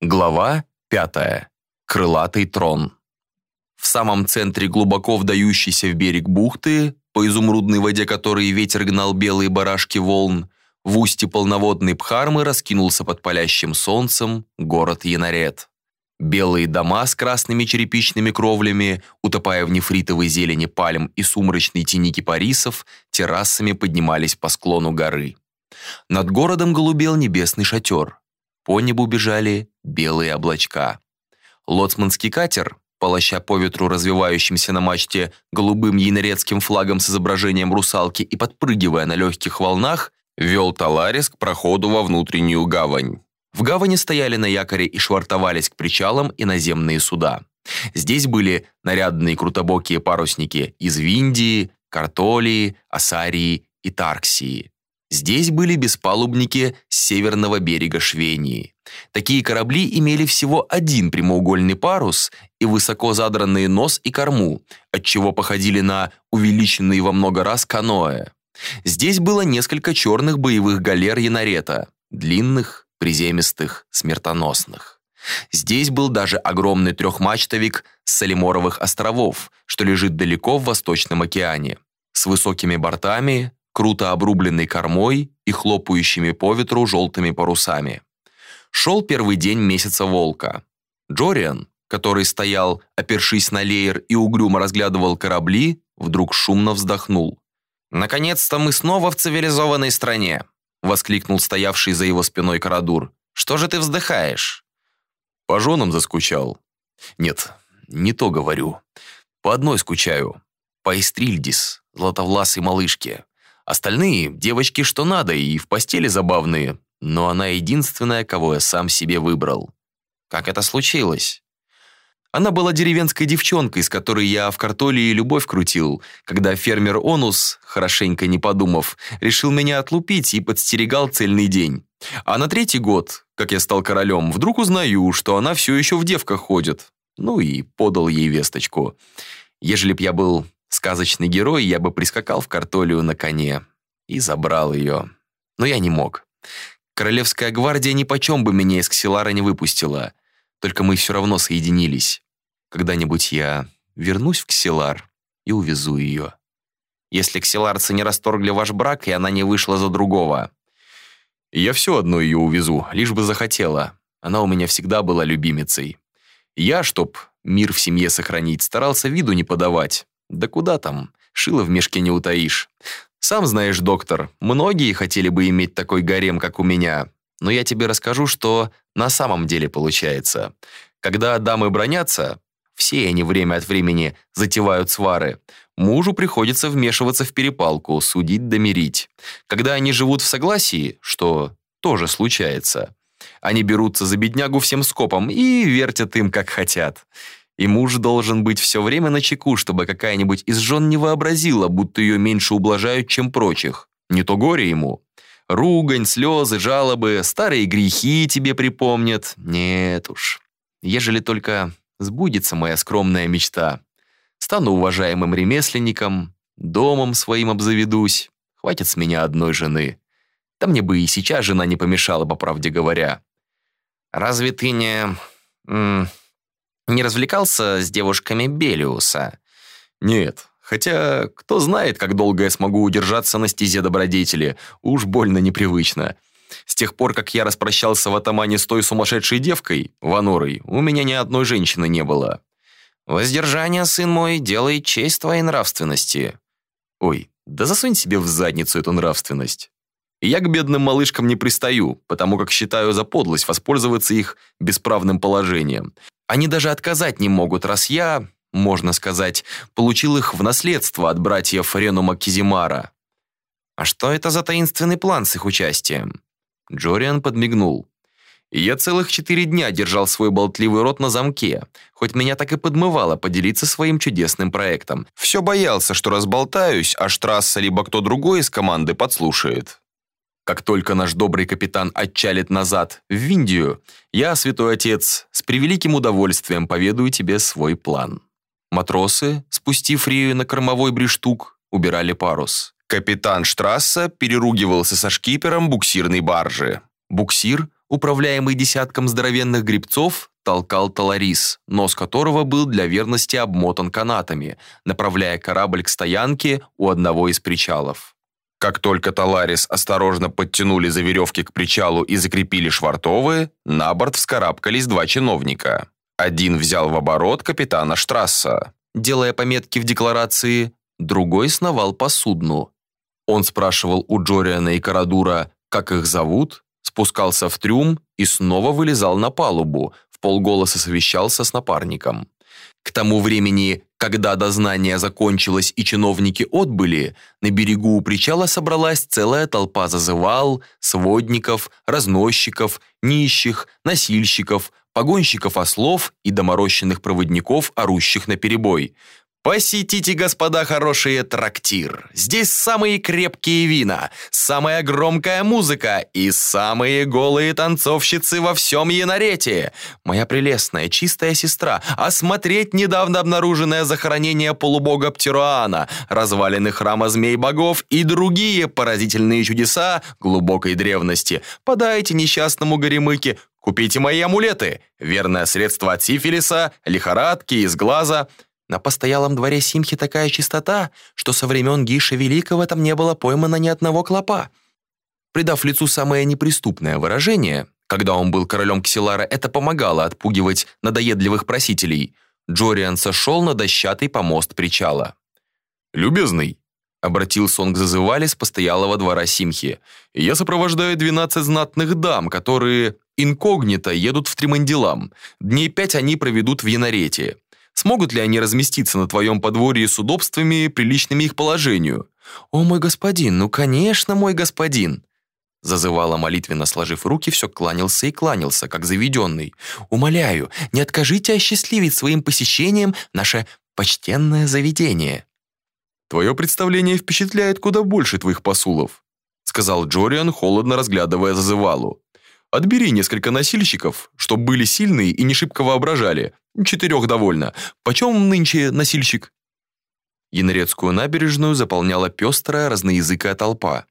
Глава 5. Крылатый трон. В самом центре глубоко вдающейся в берег бухты, по изумрудной воде которой ветер гнал белые барашки волн, в устье полноводной Пхармы раскинулся под палящим солнцем город Янарет. Белые дома с красными черепичными кровлями, утопая в нефритовой зелени пальм и сумрачной тени кипарисов, террасами поднимались по склону горы. Над городом голубел небесный шатер. По небу бежали белые облачка. Лоцманский катер, полоща по ветру развивающимся на мачте голубым янерецким флагом с изображением русалки и подпрыгивая на легких волнах, вел Таларис к проходу во внутреннюю гавань. В гавани стояли на якоре и швартовались к причалам иноземные суда. Здесь были нарядные крутобокие парусники из Виндии, Картолии, Асарии и Тарксии. Здесь были беспалубники с северного берега Швении. Такие корабли имели всего один прямоугольный парус и высоко задранные нос и корму, отчего походили на увеличенные во много раз каноэ. Здесь было несколько черных боевых галер Янарета, длинных, приземистых, смертоносных. Здесь был даже огромный трехмачтовик с Салиморовых островов, что лежит далеко в Восточном океане, с высокими бортами, круто обрубленной кормой и хлопающими по ветру желтыми парусами. Шел первый день месяца волка. Джориан, который стоял, опершись на леер и угрюмо разглядывал корабли, вдруг шумно вздохнул. «Наконец-то мы снова в цивилизованной стране!» воскликнул стоявший за его спиной Карадур. «Что же ты вздыхаешь?» «По женам заскучал». «Нет, не то говорю. По одной скучаю. По Эстрильдис, златовласой малышке. Остальные – девочки что надо и в постели забавные, но она единственная, кого я сам себе выбрал. Как это случилось? Она была деревенской девчонкой, с которой я в картоле и любовь крутил, когда фермер Онус, хорошенько не подумав, решил меня отлупить и подстерегал цельный день. А на третий год, как я стал королем, вдруг узнаю, что она все еще в девках ходит. Ну и подал ей весточку. Ежели б я был Сказочный герой, я бы прискакал в картолию на коне и забрал ее. Но я не мог. Королевская гвардия ни почем бы меня из Ксилара не выпустила. Только мы все равно соединились. Когда-нибудь я вернусь в Ксилар и увезу ее. Если ксиларцы не расторгли ваш брак, и она не вышла за другого. Я все одно ее увезу, лишь бы захотела. Она у меня всегда была любимицей. Я, чтоб мир в семье сохранить, старался виду не подавать. Да куда там, шило в мешке не утаишь. Сам знаешь, доктор, многие хотели бы иметь такой гарем, как у меня. Но я тебе расскажу, что на самом деле получается. Когда дамы бронятся, все они время от времени затевают свары, мужу приходится вмешиваться в перепалку, судить да мирить. Когда они живут в согласии, что тоже случается, они берутся за беднягу всем скопом и вертят им, как хотят. И муж должен быть все время на чеку, чтобы какая-нибудь из жен не вообразила, будто ее меньше ублажают, чем прочих. Не то горе ему. Ругань, слезы, жалобы, старые грехи тебе припомнят. Нет уж. Ежели только сбудется моя скромная мечта. Стану уважаемым ремесленником, домом своим обзаведусь. Хватит с меня одной жены. Да мне бы и сейчас жена не помешала, по правде говоря. Разве ты не не развлекался с девушками Белиуса? Нет, хотя кто знает, как долго я смогу удержаться на стезе добродетели. Уж больно непривычно. С тех пор, как я распрощался в атамане с той сумасшедшей девкой, Ванорой, у меня ни одной женщины не было. Воздержание, сын мой, делает честь твоей нравственности. Ой, да засунь себе в задницу эту нравственность. я к бедным малышкам не пристаю, потому как считаю за подлость воспользоваться их бесправным положением. Они даже отказать не могут, раз я, можно сказать, получил их в наследство от братьев Ренума Кизимара. А что это за таинственный план с их участием? Джориан подмигнул. Я целых четыре дня держал свой болтливый рот на замке, хоть меня так и подмывало поделиться своим чудесным проектом. Все боялся, что разболтаюсь, а Штрасса либо кто другой из команды подслушает. Как только наш добрый капитан отчалит назад, в Виндию, я, святой отец, с превеликим удовольствием поведаю тебе свой план. Матросы, спустив Рию на кормовой брештук, убирали парус. Капитан Штрасса переругивался со шкипером буксирной баржи. Буксир управляемый десятком здоровенных грибцов, толкал Таларис, нос которого был для верности обмотан канатами, направляя корабль к стоянке у одного из причалов. Как только Таларис осторожно подтянули за веревки к причалу и закрепили швартовы, на борт вскарабкались два чиновника. Один взял в оборот капитана Штрасса, делая пометки в декларации, другой сновал по судну. Он спрашивал у Джориана и Карадура, как их зовут, спускался в трюм и снова вылезал на палубу, в полголоса совещался с напарником. К тому времени, когда дознание закончилось и чиновники отбыли, на берегу у причала собралась целая толпа зазывал, сводников, разносчиков, нищих, носильщиков, погонщиков ослов и доморощенных проводников, орущих на перебой. Посетите, господа, хорошие трактир. Здесь самые крепкие вина, самая громкая музыка и самые голые танцовщицы во всем Янарете. Моя прелестная, чистая сестра, осмотреть недавно обнаруженное захоронение полубога Птируана, развалины храма змей-богов и другие поразительные чудеса глубокой древности. Подайте несчастному горемыке, купите мои амулеты, верное средство от сифилиса, лихорадки, из глаза – на постоялом дворе Симхи такая чистота, что со времен Гиша Великого там не было поймано ни одного клопа. Придав лицу самое неприступное выражение, когда он был королем Ксилара, это помогало отпугивать надоедливых просителей. Джориан сошел на дощатый помост причала. «Любезный», — обратился он к зазывали с постоялого двора Симхи, «я сопровождаю двенадцать знатных дам, которые инкогнито едут в Тримандилам. Дней пять они проведут в Янарете. Смогут ли они разместиться на твоем подворье с удобствами, приличными их положению? О, мой господин, ну, конечно, мой господин. Зазывала молитвенно, сложив руки, все кланялся и кланялся, как заведенный. «Умоляю, не откажите осчастливить своим посещением наше почтенное заведение». «Твое представление впечатляет куда больше твоих посулов», сказал Джориан, холодно разглядывая зазывалу. Отбери несколько носильщиков, чтоб были сильные и не шибко воображали. Четырех довольно. Почем нынче носильщик?» Янрецкую набережную заполняла пестрая разноязыкая толпа.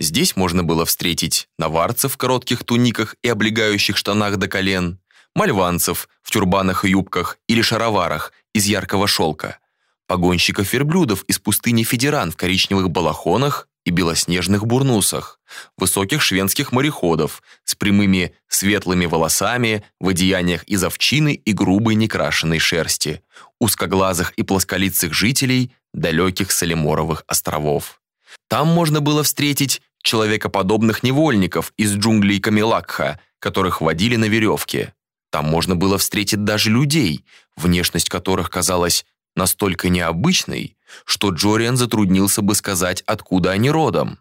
Здесь можно было встретить наварцев в коротких туниках и облегающих штанах до колен, мальванцев в тюрбанах и юбках или шароварах из яркого шелка, погонщиков верблюдов из пустыни Федеран в коричневых балахонах и белоснежных бурнусах, высоких шведских мореходов с прямыми светлыми волосами в одеяниях из овчины и грубой некрашенной шерсти, узкоглазых и плосколицых жителей далеких Солиморовых островов. Там можно было встретить человекоподобных невольников из джунглей Камилакха, которых водили на веревке. Там можно было встретить даже людей, внешность которых казалась настолько необычной, что Джориан затруднился бы сказать, откуда они родом.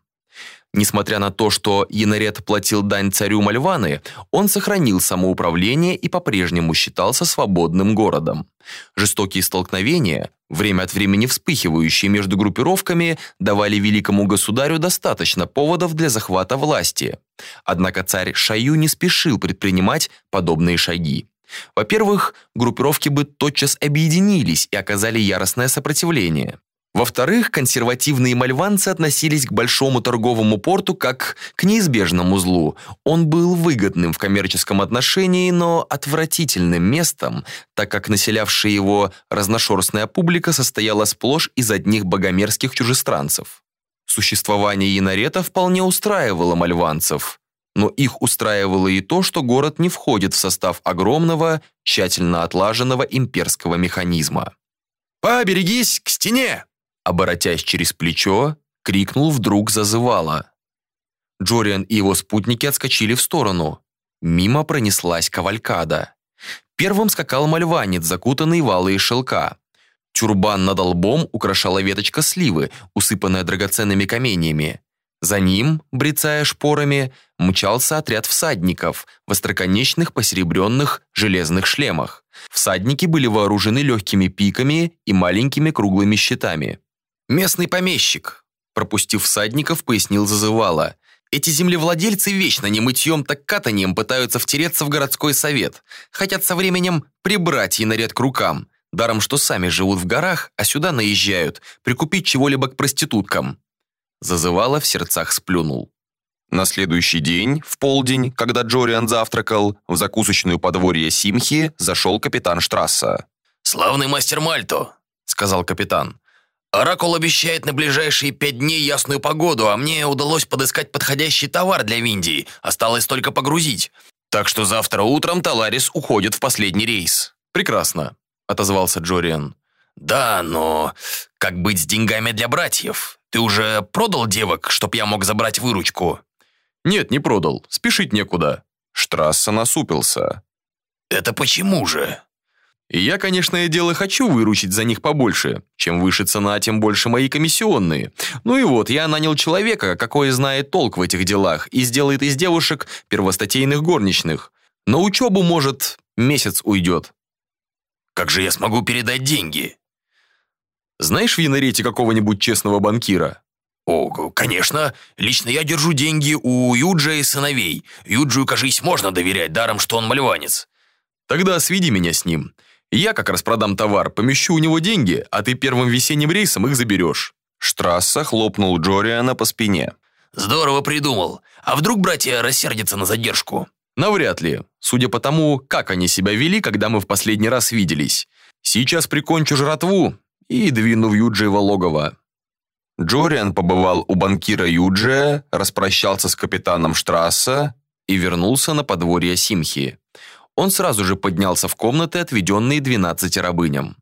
Несмотря на то, что Янарет платил дань царю Мальваны, он сохранил самоуправление и по-прежнему считался свободным городом. Жестокие столкновения, время от времени вспыхивающие между группировками, давали великому государю достаточно поводов для захвата власти. Однако царь Шаю не спешил предпринимать подобные шаги. Во-первых, группировки бы тотчас объединились и оказали яростное сопротивление. Во-вторых, консервативные мальванцы относились к большому торговому порту как к неизбежному злу. Он был выгодным в коммерческом отношении, но отвратительным местом, так как населявшая его разношерстная публика состояла сплошь из одних богомерзких чужестранцев. Существование Янарета вполне устраивало мальванцев но их устраивало и то, что город не входит в состав огромного, тщательно отлаженного имперского механизма. «Поберегись к стене!» Оборотясь через плечо, крикнул вдруг зазывало. Джориан и его спутники отскочили в сторону. Мимо пронеслась кавалькада. Первым скакал мальванец, закутанный в алые шелка. Тюрбан над лбом украшала веточка сливы, усыпанная драгоценными каменьями. За ним, брецая шпорами, мчался отряд всадников в остроконечных посеребренных железных шлемах. Всадники были вооружены легкими пиками и маленькими круглыми щитами. «Местный помещик», пропустив всадников, пояснил зазывало. «Эти землевладельцы вечно не мытьем, так катанием пытаются втереться в городской совет. Хотят со временем прибрать янаряд к рукам. Даром, что сами живут в горах, а сюда наезжают, прикупить чего-либо к проституткам. Зазывало в сердцах сплюнул. На следующий день, в полдень, когда Джориан завтракал, в закусочную подворье Симхи зашел капитан Штрасса. «Славный мастер Мальто», — сказал капитан. «Оракул обещает на ближайшие пять дней ясную погоду, а мне удалось подыскать подходящий товар для Виндии. Осталось только погрузить. Так что завтра утром Таларис уходит в последний рейс». «Прекрасно», — отозвался Джориан. «Да, но как быть с деньгами для братьев? Ты уже продал девок, чтоб я мог забрать выручку?» «Нет, не продал. Спешить некуда». Штрасса насупился. «Это почему же?» И я, конечно, дело хочу выручить за них побольше. Чем выше цена, тем больше мои комиссионные. Ну и вот, я нанял человека, какой знает толк в этих делах, и сделает из девушек первостатейных горничных. На учебу, может, месяц уйдет. Как же я смогу передать деньги? Знаешь в Янарете какого-нибудь честного банкира? О, конечно. Лично я держу деньги у Юджа и сыновей. Юджу, кажись, можно доверять, даром, что он мальванец. Тогда сведи меня с ним. Я как раз продам товар, помещу у него деньги, а ты первым весенним рейсом их заберешь». Штрасса хлопнул Джориана по спине. «Здорово придумал. А вдруг братья рассердятся на задержку?» «Навряд ли. Судя по тому, как они себя вели, когда мы в последний раз виделись. Сейчас прикончу жратву и двину в Юджиево логово». Джориан побывал у банкира Юджия, распрощался с капитаном Штрасса и вернулся на подворье Симхи он сразу же поднялся в комнаты, отведенные двенадцати рабыням.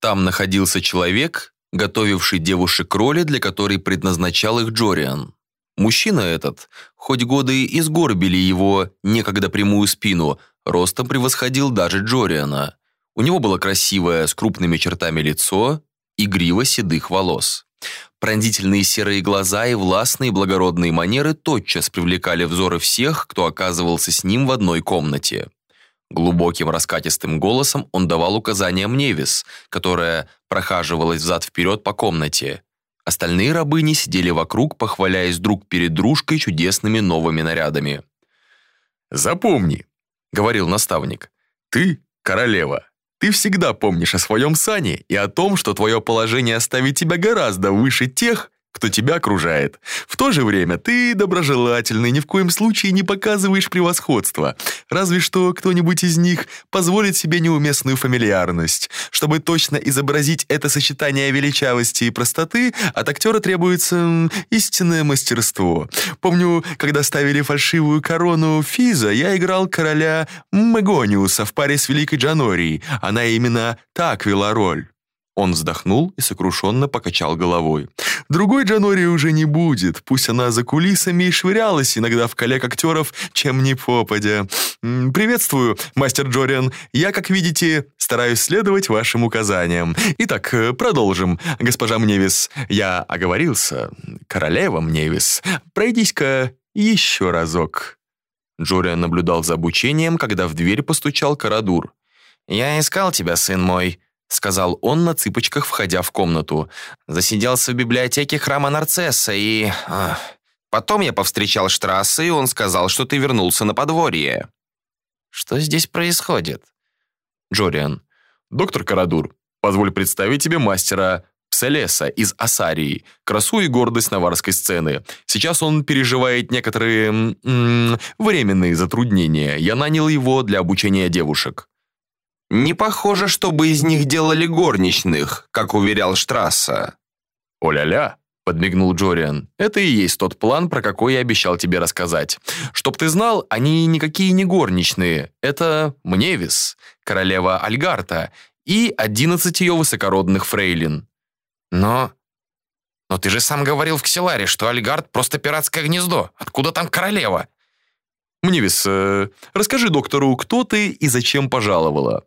Там находился человек, готовивший девушек к для которой предназначал их Джориан. Мужчина этот, хоть годы и сгорбили его некогда прямую спину, ростом превосходил даже Джориана. У него было красивое, с крупными чертами лицо и грива седых волос. Пронзительные серые глаза и властные благородные манеры тотчас привлекали взоры всех, кто оказывался с ним в одной комнате. Глубоким раскатистым голосом он давал указания Мневис, которая прохаживалась взад-вперед по комнате. Остальные рабыни сидели вокруг, похваляясь друг перед дружкой чудесными новыми нарядами. «Запомни», — говорил наставник, — «ты королева. Ты всегда помнишь о своем сане и о том, что твое положение ставит тебя гораздо выше тех, кто тебя окружает. В то же время ты доброжелательный, ни в коем случае не показываешь превосходства. Разве что кто-нибудь из них позволит себе неуместную фамильярность. Чтобы точно изобразить это сочетание величавости и простоты, от актера требуется истинное мастерство. Помню, когда ставили фальшивую корону Физа, я играл короля Мегониуса в паре с Великой Джанорией. Она именно так вела роль. Он вздохнул и сокрушенно покачал головой. «Другой Джанори уже не будет. Пусть она за кулисами и швырялась иногда в коллег актеров, чем не попадя. Приветствую, мастер Джориан. Я, как видите, стараюсь следовать вашим указаниям. Итак, э, продолжим. Госпожа Мневис, я оговорился. Королева Мневис, пройдись-ка еще разок». Джориан наблюдал за обучением, когда в дверь постучал Карадур. «Я искал тебя, сын мой», сказал он на цыпочках, входя в комнату. Засиделся в библиотеке храма Нарцесса и... Ах. Потом я повстречал Штрасса, и он сказал, что ты вернулся на подворье. Что здесь происходит? Джориан. Доктор Карадур, позволь представить тебе мастера Пселеса из Асарии, красу и гордость наварской сцены. Сейчас он переживает некоторые м -м, временные затруднения. Я нанял его для обучения девушек. Не похоже, чтобы из них делали горничных, как уверял Штрасса. «О-ля-ля!» – подмигнул Джориан. «Это и есть тот план, про какой я обещал тебе рассказать. Чтоб ты знал, они никакие не горничные. Это Мневис, королева Альгарта, и одиннадцать ее высокородных фрейлин». «Но... но ты же сам говорил в Ксиларе, что Альгард просто пиратское гнездо. Откуда там королева?» «Мневис, э, расскажи доктору, кто ты и зачем пожаловала?»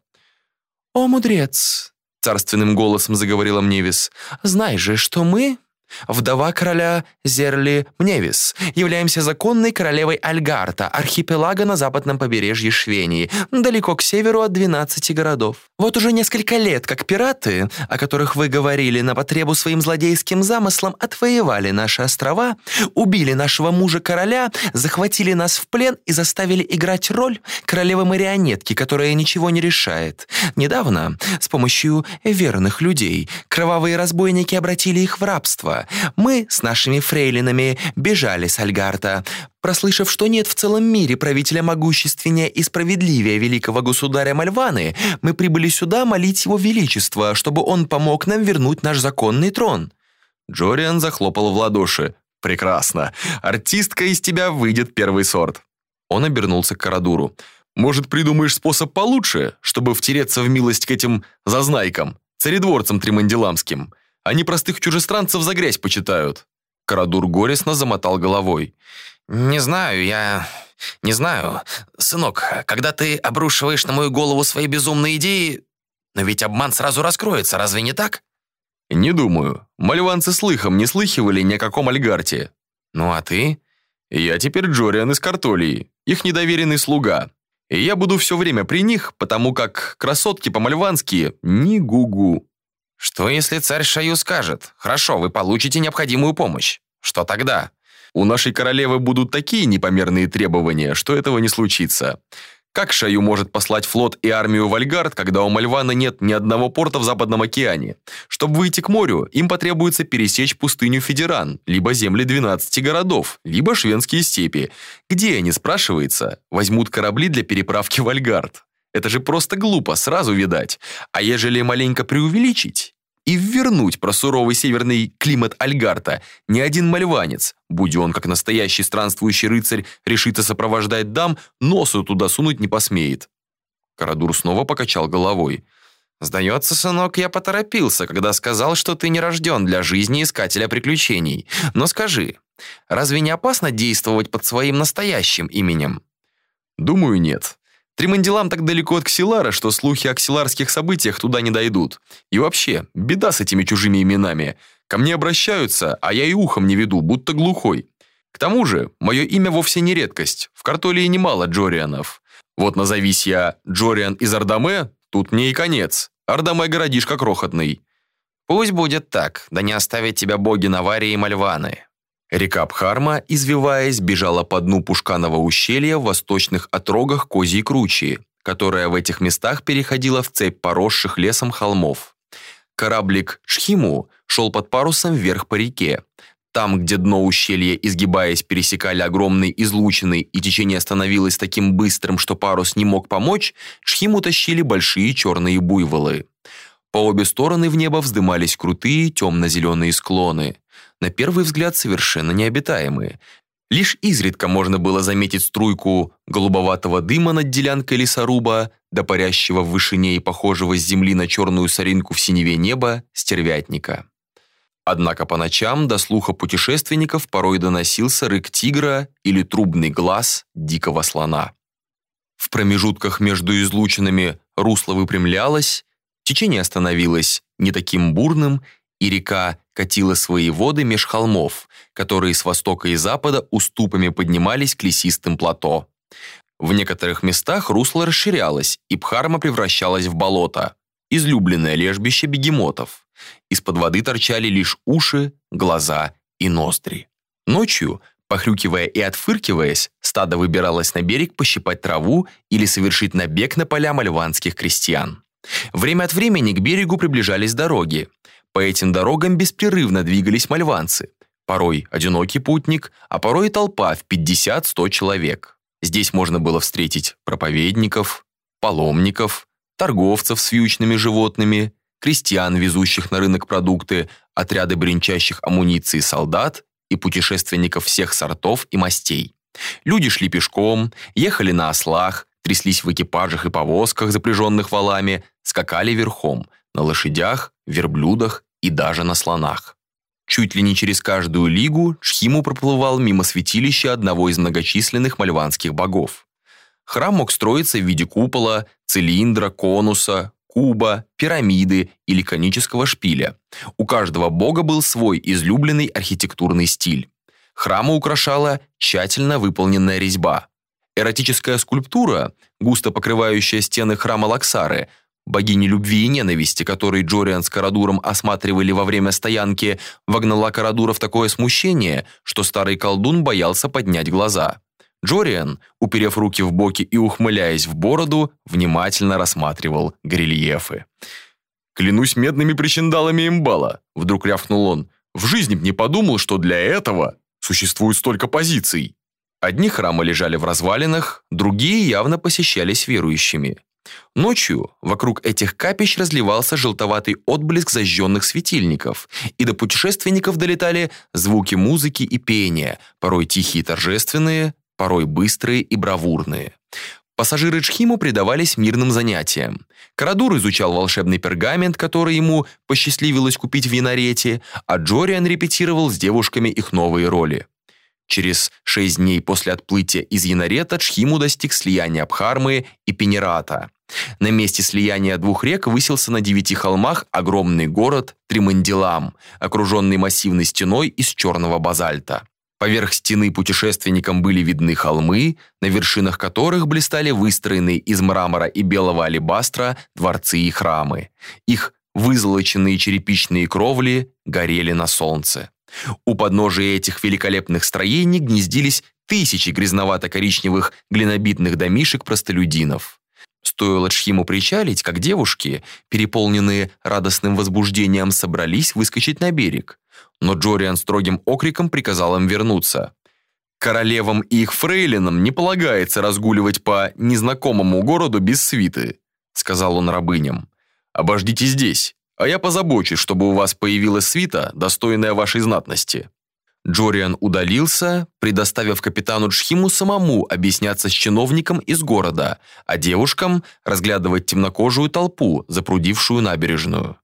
«О, мудрец!» — царственным голосом заговорила Мневис. «Знай же, что мы, Вдова короля Зерли Мневис. Являемся законной королевой Альгарта, архипелага на западном побережье Швении, далеко к северу от 12 городов. Вот уже несколько лет, как пираты, о которых вы говорили на потребу своим злодейским замыслам, отвоевали наши острова, убили нашего мужа-короля, захватили нас в плен и заставили играть роль королевы-марионетки, которая ничего не решает. Недавно, с помощью верных людей, кровавые разбойники обратили их в рабство, Мы с нашими фрейлинами бежали с Альгарта. Прослышав, что нет в целом мире правителя могущественнее и справедливее великого государя Мальваны, мы прибыли сюда молить его величество, чтобы он помог нам вернуть наш законный трон». Джориан захлопал в ладоши. «Прекрасно. Артистка из тебя выйдет первый сорт». Он обернулся к Карадуру. «Может, придумаешь способ получше, чтобы втереться в милость к этим зазнайкам, царедворцам тримандиламским? Они простых чужестранцев за грязь почитают». Карадур горестно замотал головой. «Не знаю, я... не знаю. Сынок, когда ты обрушиваешь на мою голову свои безумные идеи, но ведь обман сразу раскроется, разве не так?» «Не думаю. Мальванцы слыхом не слыхивали ни о каком Альгарте. Ну а ты?» «Я теперь Джориан из Картолии, их недоверенный слуга. И я буду все время при них, потому как красотки по-мальвански ни гу-гу». «Что если царь Шаю скажет? Хорошо, вы получите необходимую помощь. Что тогда?» У нашей королевы будут такие непомерные требования, что этого не случится. Как Шаю может послать флот и армию в Альгард, когда у Мальвана нет ни одного порта в Западном океане? Чтобы выйти к морю, им потребуется пересечь пустыню Федеран, либо земли 12 городов, либо шведские степи. Где они, спрашивается, возьмут корабли для переправки в Альгард? Это же просто глупо, сразу видать. А ежели маленько преувеличить, и вернуть про суровый северный климат Альгарта ни один мальванец, будь он как настоящий странствующий рыцарь, решится сопровождать дам, носу туда сунуть не посмеет. Карадур снова покачал головой. «Сдается, сынок, я поторопился, когда сказал, что ты не рожден для жизни искателя приключений. Но скажи, разве не опасно действовать под своим настоящим именем?» «Думаю, нет. Тримандилам так далеко от Ксилара, что слухи о ксиларских событиях туда не дойдут. И вообще, беда с этими чужими именами. Ко мне обращаются, а я и ухом не веду, будто глухой. К тому же, мое имя вовсе не редкость. В Картолии немало Джорианов. Вот назовись я Джориан из Ардаме, тут мне и конец. Ардаме городишко крохотный. Пусть будет так, да не оставят тебя боги Наварии и Мальваны. Река Бхарма, извиваясь, бежала по дну Пушканова ущелья в восточных отрогах Козьей Кручи, которая в этих местах переходила в цепь поросших лесом холмов. Кораблик Шхиму шел под парусом вверх по реке. Там, где дно ущелья, изгибаясь, пересекали огромные излучины и течение становилось таким быстрым, что парус не мог помочь, Шхиму тащили большие черные буйволы. По обе стороны в небо вздымались крутые темно-зеленые склоны на первый взгляд совершенно необитаемые. Лишь изредка можно было заметить струйку голубоватого дыма над делянкой лесоруба, до парящего в вышине и похожего с земли на черную соринку в синеве неба стервятника. Однако по ночам до слуха путешественников порой доносился рык тигра или трубный глаз дикого слона. В промежутках между излучинами русло выпрямлялось, течение становилось не таким бурным, и река катила свои воды меж холмов, которые с востока и запада уступами поднимались к лесистым плато. В некоторых местах русло расширялось, и Бхарма превращалась в болото, излюбленное лежбище бегемотов. Из-под воды торчали лишь уши, глаза и ноздри. Ночью, похрюкивая и отфыркиваясь, стадо выбиралось на берег пощипать траву или совершить набег на поля мальванских крестьян. Время от времени к берегу приближались дороги. По этим дорогам беспрерывно двигались мальванцы. Порой одинокий путник, а порой толпа в 50-100 человек. Здесь можно было встретить проповедников, паломников, торговцев с вьючными животными, крестьян, везущих на рынок продукты, отряды бренчащих амуниции солдат и путешественников всех сортов и мастей. Люди шли пешком, ехали на ослах, тряслись в экипажах и повозках, запряженных валами, скакали верхом, на лошадях, верблюдах и даже на слонах. Чуть ли не через каждую лигу Шхиму проплывал мимо святилища одного из многочисленных мальванских богов. Храм мог строиться в виде купола, цилиндра, конуса, куба, пирамиды или конического шпиля. У каждого бога был свой излюбленный архитектурный стиль. Храмы украшала тщательно выполненная резьба. Эротическая скульптура, густо покрывающая стены храма Лаксары, богини любви и ненависти, которой Джориан с Карадуром осматривали во время стоянки, вогнала Карадура в такое смущение, что старый колдун боялся поднять глаза. Джориан, уперев руки в боки и ухмыляясь в бороду, внимательно рассматривал горельефы. «Клянусь медными причиндалами имбала!» – вдруг рявкнул он. В жизни б не подумал, что для этого существует столько позиций. Одни храмы лежали в развалинах, другие явно посещались верующими. Ночью вокруг этих капищ разливался желтоватый отблеск зажженных светильников, и до путешественников долетали звуки музыки и пения, порой тихие торжественные, порой быстрые и бравурные. Пассажиры Чхиму предавались мирным занятиям. Карадур изучал волшебный пергамент, который ему посчастливилось купить в Янарете, а Джориан репетировал с девушками их новые роли. Через шесть дней после отплытия из Янарета Чхиму достиг слияния Абхармы и Пенерата. На месте слияния двух рек высился на девяти холмах огромный город Тримандилам, окруженный массивной стеной из черного базальта. Поверх стены путешественникам были видны холмы, на вершинах которых блистали выстроенные из мрамора и белого алебастра дворцы и храмы. Их вызолоченные черепичные кровли горели на солнце. У подножия этих великолепных строений гнездились тысячи грязновато-коричневых глинобитных домишек простолюдинов. Стоило Чхиму причалить, как девушки, переполненные радостным возбуждением, собрались выскочить на берег но Джориан строгим окриком приказал им вернуться. Королевам и их фрейлинам не полагается разгуливать по незнакомому городу без свиты, сказал он рабыням. Обождите здесь, а я позабочусь, чтобы у вас появилась свита, достойная вашей знатности. Джориан удалился, предоставив капитану Джхиму самому объясняться с чиновником из города, а девушкам разглядывать темнокожую толпу, запрудившую набережную.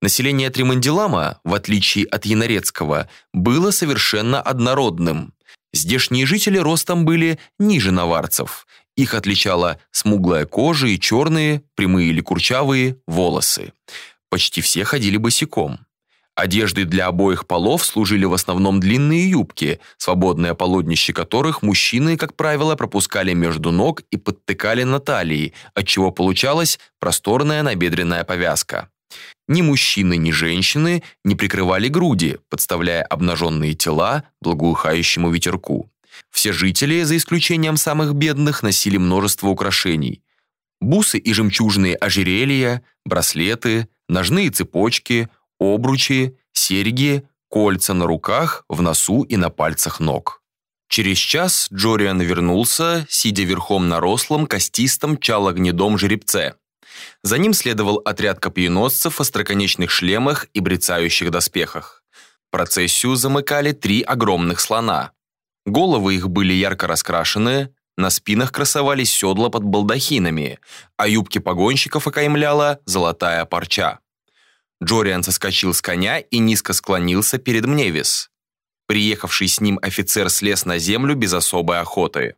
Население Тримандилама, в отличие от Янорецкого, было совершенно однородным. Здешние жители ростом были ниже наварцев. Их отличала смуглая кожа и черные, прямые или курчавые, волосы. Почти все ходили босиком. Одеждой для обоих полов служили в основном длинные юбки, свободное полотнище которых мужчины, как правило, пропускали между ног и подтыкали на талии, отчего получалась просторная набедренная повязка. Ни мужчины, ни женщины не прикрывали груди, подставляя обнаженные тела благоухающему ветерку. Все жители, за исключением самых бедных, носили множество украшений. Бусы и жемчужные ожерелья, браслеты, ножные цепочки, обручи, серьги, кольца на руках, в носу и на пальцах ног. Через час Джориан вернулся, сидя верхом на рослом, костистом, чалогнедом жеребце. За ним следовал отряд копьеносцев в остроконечных шлемах и брецающих доспехах. Процессию замыкали три огромных слона. Головы их были ярко раскрашены, на спинах красовались седла под балдахинами, а юбки погонщиков окаймляла золотая парча. Джориан соскочил с коня и низко склонился перед Мневис. Приехавший с ним офицер слез на землю без особой охоты.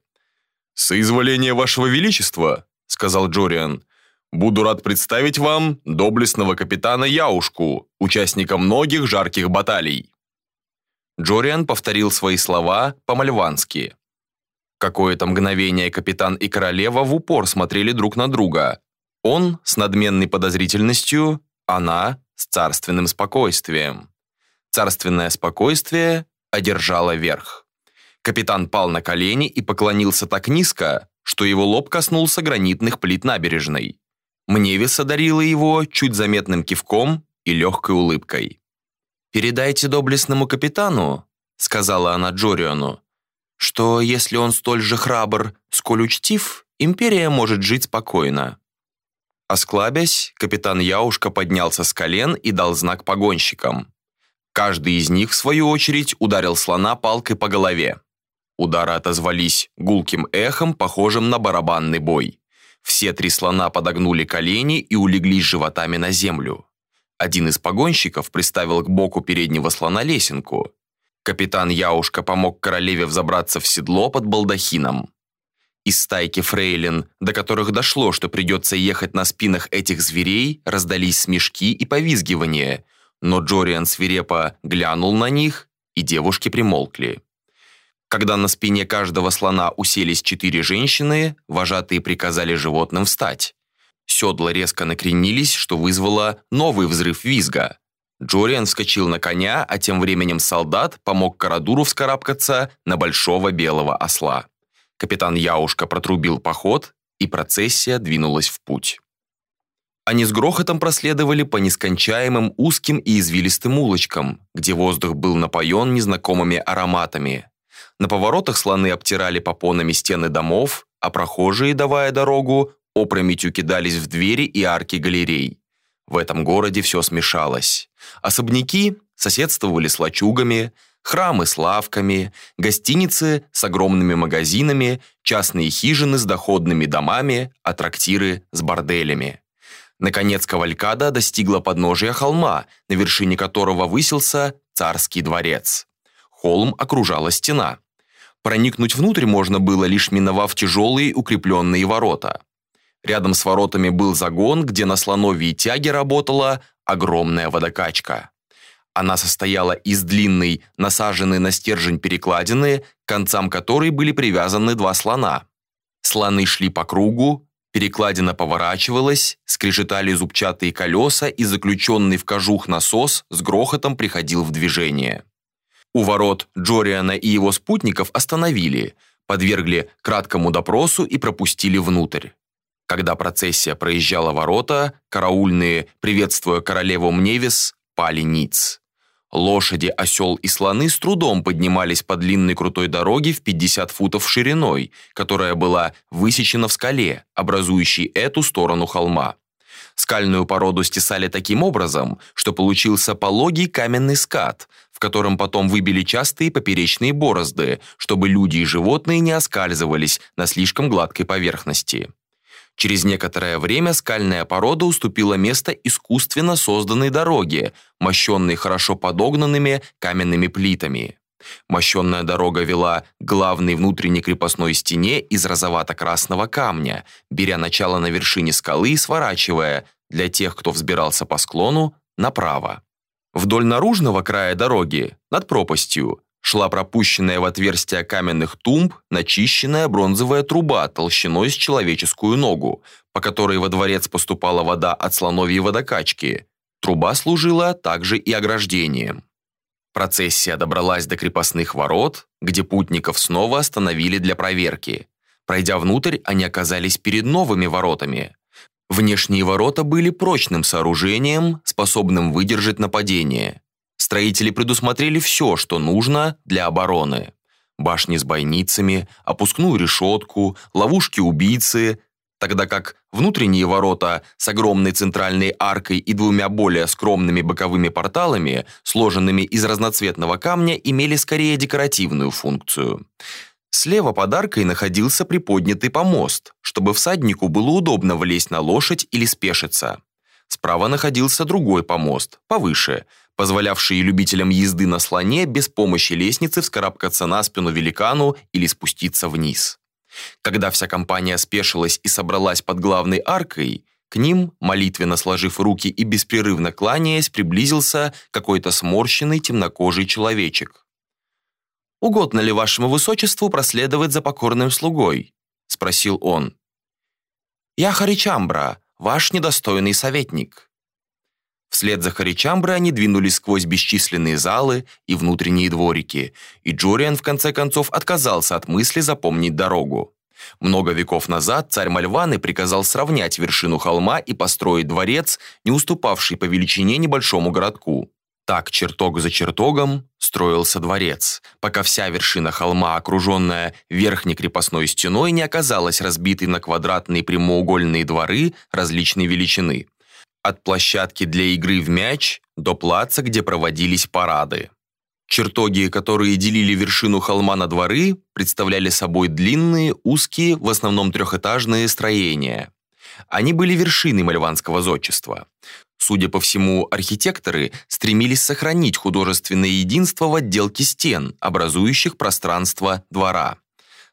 «Соизволение вашего величества», — сказал Джориан, Буду рад представить вам доблестного капитана Яушку, участника многих жарких баталий». Джориан повторил свои слова по-мальвански. Какое-то мгновение капитан и королева в упор смотрели друг на друга. Он с надменной подозрительностью, она с царственным спокойствием. Царственное спокойствие одержало верх. Капитан пал на колени и поклонился так низко, что его лоб коснулся гранитных плит набережной. Мневис одарила его чуть заметным кивком и легкой улыбкой. «Передайте доблестному капитану», — сказала она Джориону, «что если он столь же храбр, сколь учтив, империя может жить спокойно». Осклабясь, капитан Яушка поднялся с колен и дал знак погонщикам. Каждый из них, в свою очередь, ударил слона палкой по голове. Удары отозвались гулким эхом, похожим на барабанный бой. Все три слона подогнули колени и улеглись животами на землю. Один из погонщиков приставил к боку переднего слона лесенку. Капитан Яушка помог королеве взобраться в седло под балдахином. Из стайки фрейлин, до которых дошло, что придется ехать на спинах этих зверей, раздались смешки и повизгивания, но Джориан свирепо глянул на них, и девушки примолкли. Когда на спине каждого слона уселись четыре женщины, вожатые приказали животным встать. Седла резко накренились, что вызвало новый взрыв визга. Джориан вскочил на коня, а тем временем солдат помог Карадуру вскарабкаться на большого белого осла. Капитан Яушка протрубил поход, и процессия двинулась в путь. Они с грохотом проследовали по нескончаемым узким и извилистым улочкам, где воздух был напоен незнакомыми ароматами. На поворотах слоны обтирали попонами стены домов, а прохожие, давая дорогу, опрометью кидались в двери и арки галерей. В этом городе все смешалось. Особняки соседствовали с лачугами, храмы с лавками, гостиницы с огромными магазинами, частные хижины с доходными домами, а трактиры с борделями. Наконец кавалькада достигла подножия холма, на вершине которого высился царский дворец. Холм окружала стена. Проникнуть внутрь можно было, лишь миновав тяжелые укрепленные ворота. Рядом с воротами был загон, где на слоновьей тяге работала огромная водокачка. Она состояла из длинной, насаженной на стержень перекладины, к концам которой были привязаны два слона. Слоны шли по кругу, Перекладина поворачивалась, скрежетали зубчатые колеса, и заключенный в кожух насос с грохотом приходил в движение. У ворот Джориана и его спутников остановили, подвергли краткому допросу и пропустили внутрь. Когда процессия проезжала ворота, караульные, приветствуя королеву Мневис, пали ниц. Лошади, осел и слоны с трудом поднимались по длинной крутой дороге в 50 футов шириной, которая была высечена в скале, образующей эту сторону холма. Скальную породу стесали таким образом, что получился пологий каменный скат, в котором потом выбили частые поперечные борозды, чтобы люди и животные не оскальзывались на слишком гладкой поверхности. Через некоторое время скальная порода уступила место искусственно созданной дороге, мощенной хорошо подогнанными каменными плитами. Мощенная дорога вела к главной внутренней крепостной стене из розовато-красного камня, беря начало на вершине скалы и сворачивая, для тех, кто взбирался по склону, направо. Вдоль наружного края дороги, над пропастью, шла пропущенная в отверстия каменных тумб начищенная бронзовая труба толщиной с человеческую ногу, по которой во дворец поступала вода от слоновьей водокачки. Труба служила также и ограждением. Процессия добралась до крепостных ворот, где путников снова остановили для проверки. Пройдя внутрь, они оказались перед новыми воротами. Внешние ворота были прочным сооружением, способным выдержать нападение. Строители предусмотрели все, что нужно для обороны. Башни с бойницами, опускную решетку, ловушки-убийцы, тогда как внутренние ворота с огромной центральной аркой и двумя более скромными боковыми порталами, сложенными из разноцветного камня, имели скорее декоративную функцию. Слева под аркой находился приподнятый помост, чтобы всаднику было удобно влезть на лошадь или спешиться. Справа находился другой помост, повыше, позволявший любителям езды на слоне без помощи лестницы вскарабкаться на спину великану или спуститься вниз. Когда вся компания спешилась и собралась под главной аркой, к ним, молитвенно сложив руки и беспрерывно кланяясь, приблизился какой-то сморщенный темнокожий человечек. «Угодно ли вашему высочеству проследовать за покорным слугой?» – спросил он. «Я Харичамбра, ваш недостойный советник». Вслед за Харичамброй они двинулись сквозь бесчисленные залы и внутренние дворики, и Джориан в конце концов отказался от мысли запомнить дорогу. Много веков назад царь Мальваны приказал сравнять вершину холма и построить дворец, не уступавший по величине небольшому городку. Так, чертог за чертогом, строился дворец, пока вся вершина холма, окруженная верхней крепостной стеной, не оказалась разбитой на квадратные прямоугольные дворы различной величины. От площадки для игры в мяч до плаца, где проводились парады. Чертоги, которые делили вершину холма на дворы, представляли собой длинные, узкие, в основном трехэтажные строения. Они были вершиной мальванского зодчества. Судя по всему, архитекторы стремились сохранить художественное единство в отделке стен, образующих пространство двора.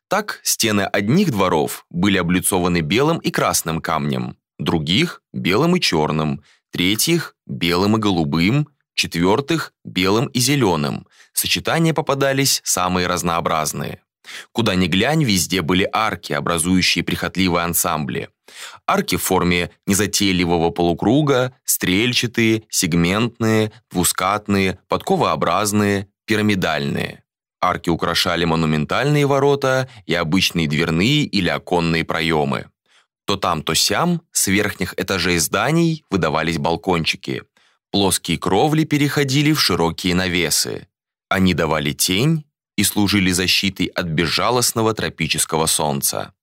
Так, стены одних дворов были облицованы белым и красным камнем, других – белым и черным, третьих – белым и голубым, четвертых – белым и зеленым. Сочетания попадались самые разнообразные. Куда ни глянь, везде были арки, образующие прихотливые ансамбли. Арки в форме незатейливого полукруга, стрельчатые, сегментные, двускатные, подковообразные, пирамидальные. Арки украшали монументальные ворота и обычные дверные или оконные проемы. То там, то сям с верхних этажей зданий выдавались балкончики. Плоские кровли переходили в широкие навесы. Они давали тень и служили защитой от безжалостного тропического солнца.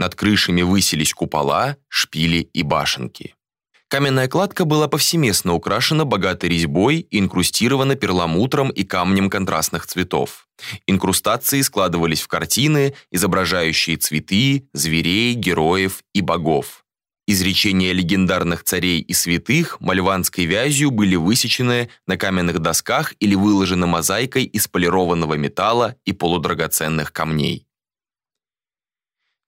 Над крышами высились купола, шпили и башенки. Каменная кладка была повсеместно украшена богатой резьбой инкрустирована перламутром и камнем контрастных цветов. Инкрустации складывались в картины, изображающие цветы, зверей, героев и богов. Изречения легендарных царей и святых мальванской вязью были высечены на каменных досках или выложены мозаикой из полированного металла и полудрагоценных камней.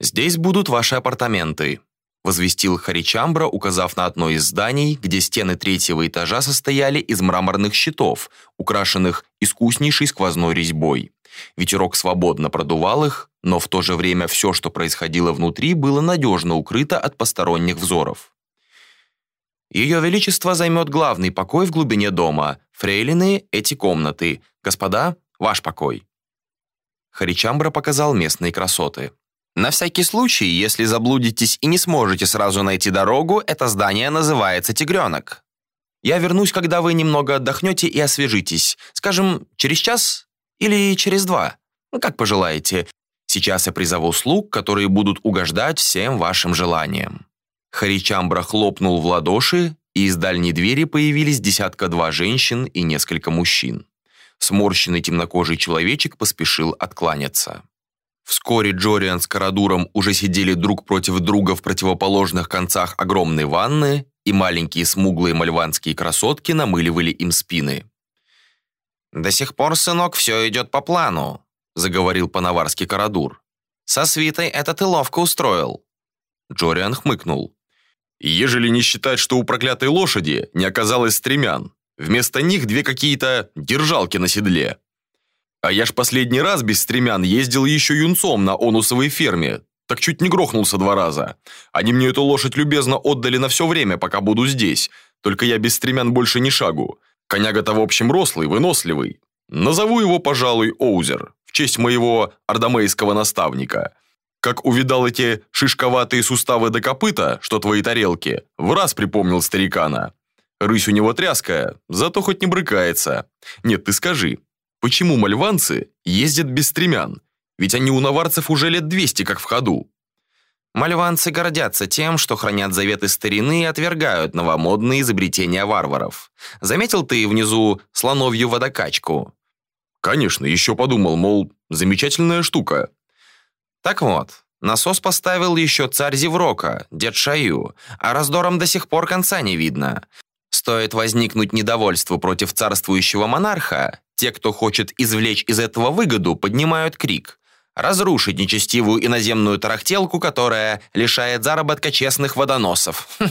«Здесь будут ваши апартаменты», возвестил Харичамбра, указав на одно из зданий, где стены третьего этажа состояли из мраморных щитов, украшенных искуснейшей сквозной резьбой. Ветерок свободно продувал их, но в то же время все, что происходило внутри, было надежно укрыто от посторонних взоров. Ее Величество займет главный покой в глубине дома. Фрейлины – эти комнаты. Господа, ваш покой. Харичамбра показал местные красоты. На всякий случай, если заблудитесь и не сможете сразу найти дорогу, это здание называется «Тигренок». Я вернусь, когда вы немного отдохнете и освежитесь. Скажем, через час или через два. Ну, как пожелаете. Сейчас я призову слуг, которые будут угождать всем вашим желаниям». Харичамбра хлопнул в ладоши, и из дальней двери появились десятка-два женщин и несколько мужчин. Сморщенный темнокожий человечек поспешил откланяться. Вскоре Джориан с Карадуром уже сидели друг против друга в противоположных концах огромной ванны, и маленькие смуглые мальванские красотки намыливали им спины. «До сих пор, сынок, все идет по плану», — заговорил по-наварски Карадур. «Со свитой это ты ловко устроил». Джориан хмыкнул. «Ежели не считать, что у проклятой лошади не оказалось стремян, вместо них две какие-то держалки на седле. А я ж последний раз без стремян ездил еще юнцом на онусовой ферме, так чуть не грохнулся два раза. Они мне эту лошадь любезно отдали на все время, пока буду здесь. Только я без стремян больше не шагу. Коняга-то в общем рослый, выносливый. Назову его, пожалуй, Оузер, в честь моего ардамейского наставника. Как увидал эти шишковатые суставы до копыта, что твои тарелки, в раз припомнил старикана. Рысь у него тряская, зато хоть не брыкается. Нет, ты скажи, Почему мальванцы ездят без стремян? Ведь они у наварцев уже лет 200 как в ходу. Мальванцы гордятся тем, что хранят заветы старины и отвергают новомодные изобретения варваров. Заметил ты внизу слоновью водокачку? Конечно, еще подумал, мол, замечательная штука. Так вот, насос поставил еще царь Зеврока, дед Шаю, а раздором до сих пор конца не видно. Стоит возникнуть недовольству против царствующего монарха, те, кто хочет извлечь из этого выгоду, поднимают крик. Разрушить нечестивую иноземную тарахтелку, которая лишает заработка честных водоносов. Хм,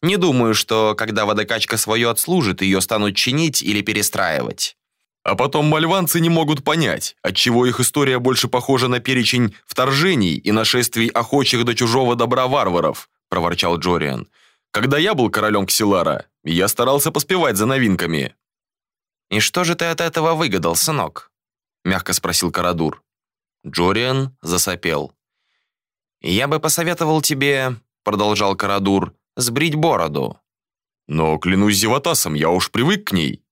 не думаю, что, когда водокачка свое отслужит, ее станут чинить или перестраивать. А потом мальванцы не могут понять, отчего их история больше похожа на перечень вторжений и нашествий охочих до чужого добра варваров, проворчал Джориан. Когда я был королем Ксилара, я старался поспевать за новинками. «И что же ты от этого выгадал, сынок?» мягко спросил Карадур. Джориан засопел. «Я бы посоветовал тебе, продолжал Карадур, сбрить бороду». «Но, клянусь Зеватасом, я уж привык к ней».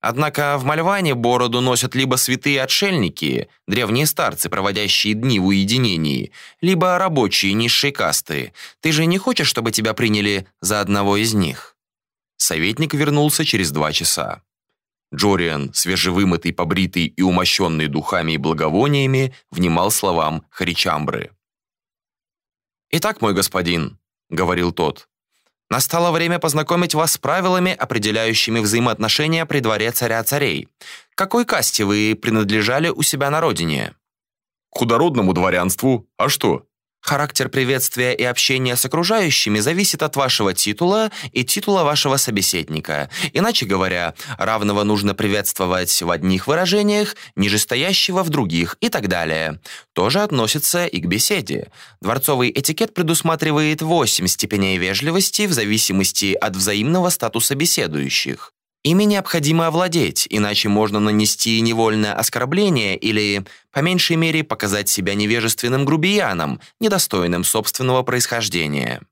Однако в Мальване бороду носят либо святые отшельники, древние старцы, проводящие дни в уединении, либо рабочие низшей касты. Ты же не хочешь, чтобы тебя приняли за одного из них?» Советник вернулся через два часа. Джориан, свежевымытый, побритый и умощенный духами и благовониями, внимал словам Харичамбры. «Итак, мой господин», — говорил тот, Настало время познакомить вас с правилами, определяющими взаимоотношения при дворе царя-царей. Какой касте вы принадлежали у себя на родине? К худородному дворянству. А что? Характер приветствия и общения с окружающими зависит от вашего титула и титула вашего собеседника. Иначе говоря, равного нужно приветствовать в одних выражениях, нижестоящего в других и так далее. Тоже относится и к беседе. Дворцовый этикет предусматривает восемь степеней вежливости в зависимости от взаимного статуса беседующих. Ими необходимо овладеть, иначе можно нанести невольное оскорбление или, по меньшей мере, показать себя невежественным грубияном, недостойным собственного происхождения.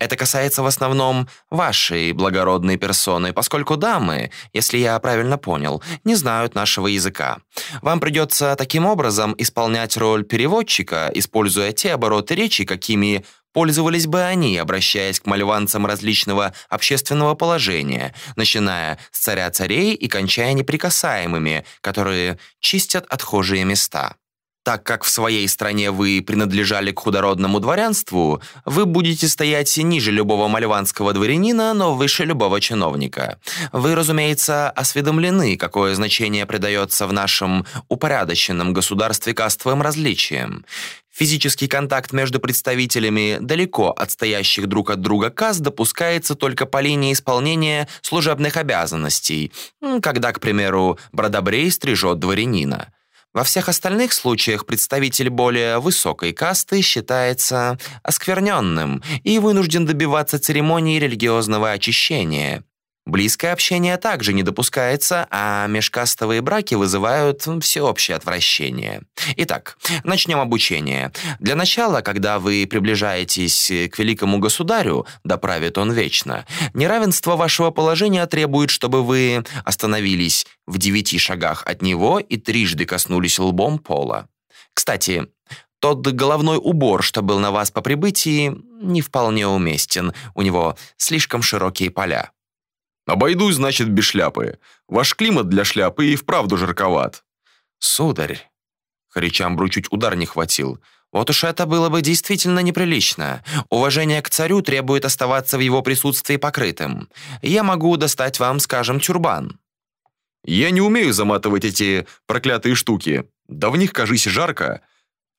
Это касается в основном вашей благородной персоны, поскольку дамы, если я правильно понял, не знают нашего языка. Вам придется таким образом исполнять роль переводчика, используя те обороты речи, какими пользовались бы они, обращаясь к мальванцам различного общественного положения, начиная с царя царей и кончая неприкасаемыми, которые чистят отхожие места. Так как в своей стране вы принадлежали к худородному дворянству, вы будете стоять ниже любого мальванского дворянина, но выше любого чиновника. Вы, разумеется, осведомлены, какое значение придается в нашем упорядоченном государстве кастовым различиям. Физический контакт между представителями далеко отстоящих друг от друга каст допускается только по линии исполнения служебных обязанностей, когда, к примеру, бродобрей стрижет дворянина. Во всех остальных случаях представитель более высокой касты считается оскверненным и вынужден добиваться церемонии религиозного очищения. Близкое общение также не допускается, а межкастовые браки вызывают всеобщее отвращение. Итак, начнем обучение. Для начала, когда вы приближаетесь к великому государю, да правит он вечно, неравенство вашего положения требует, чтобы вы остановились в девяти шагах от него и трижды коснулись лбом пола. Кстати, тот головной убор, что был на вас по прибытии, не вполне уместен. У него слишком широкие поля. Обойдусь, значит, без шляпы. Ваш климат для шляпы и вправду жарковат. Сударь, Харичамбру чуть удар не хватил. Вот уж это было бы действительно неприлично. Уважение к царю требует оставаться в его присутствии покрытым. Я могу достать вам, скажем, тюрбан. Я не умею заматывать эти проклятые штуки. Да в них, кажись, жарко.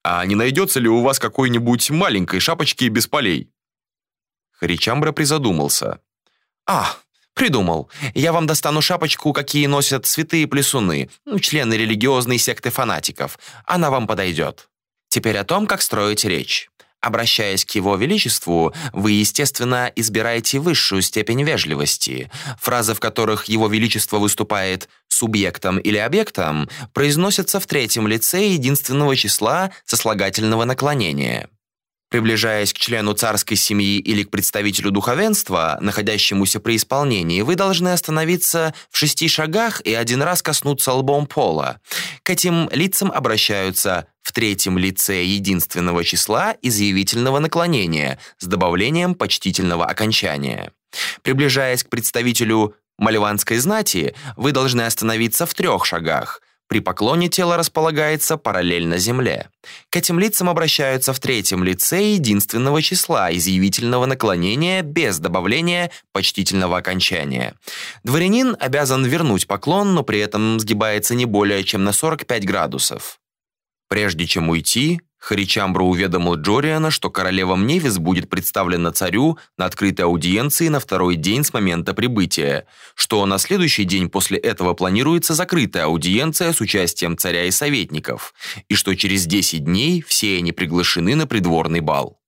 А не найдется ли у вас какой-нибудь маленькой шапочки без полей? Харичамбра призадумался. А, Придумал. Я вам достану шапочку, какие носят святые плесуны, ну, члены религиозной секты фанатиков. Она вам подойдет. Теперь о том, как строить речь. Обращаясь к его величеству, вы, естественно, избираете высшую степень вежливости. Фразы, в которых его величество выступает субъектом или объектом, произносятся в третьем лице единственного числа сослагательного наклонения. Приближаясь к члену царской семьи или к представителю духовенства, находящемуся при исполнении, вы должны остановиться в шести шагах и один раз коснуться лбом пола. К этим лицам обращаются в третьем лице единственного числа изъявительного наклонения с добавлением почтительного окончания. Приближаясь к представителю мальванской знати, вы должны остановиться в трех шагах – при поклоне тело располагается параллельно земле. К этим лицам обращаются в третьем лице единственного числа изъявительного наклонения без добавления почтительного окончания. Дворянин обязан вернуть поклон, но при этом сгибается не более чем на 45 градусов. Прежде чем уйти, Харичамбра уведомил Джориана, что королева Мневис будет представлена царю на открытой аудиенции на второй день с момента прибытия, что на следующий день после этого планируется закрытая аудиенция с участием царя и советников, и что через 10 дней все они приглашены на придворный бал.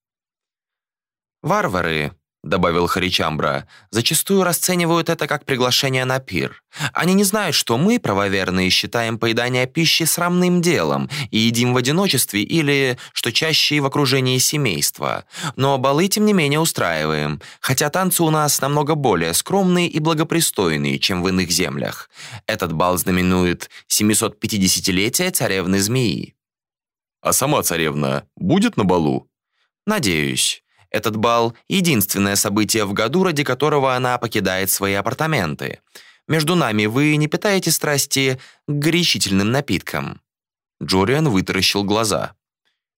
Варвары, добавил Харичамбра, зачастую расценивают это как приглашение на пир. Они не знают, что мы, правоверные, считаем поедание пищи срамным делом и едим в одиночестве или, что чаще, в окружении семейства. Но балы, тем не менее, устраиваем, хотя танцы у нас намного более скромные и благопристойные, чем в иных землях. Этот бал знаменует 750-летие царевны змеи. А сама царевна будет на балу? Надеюсь. Этот бал – единственное событие в году, ради которого она покидает свои апартаменты. Между нами вы не питаете страсти к горячительным напиткам». Джориан вытаращил глаза.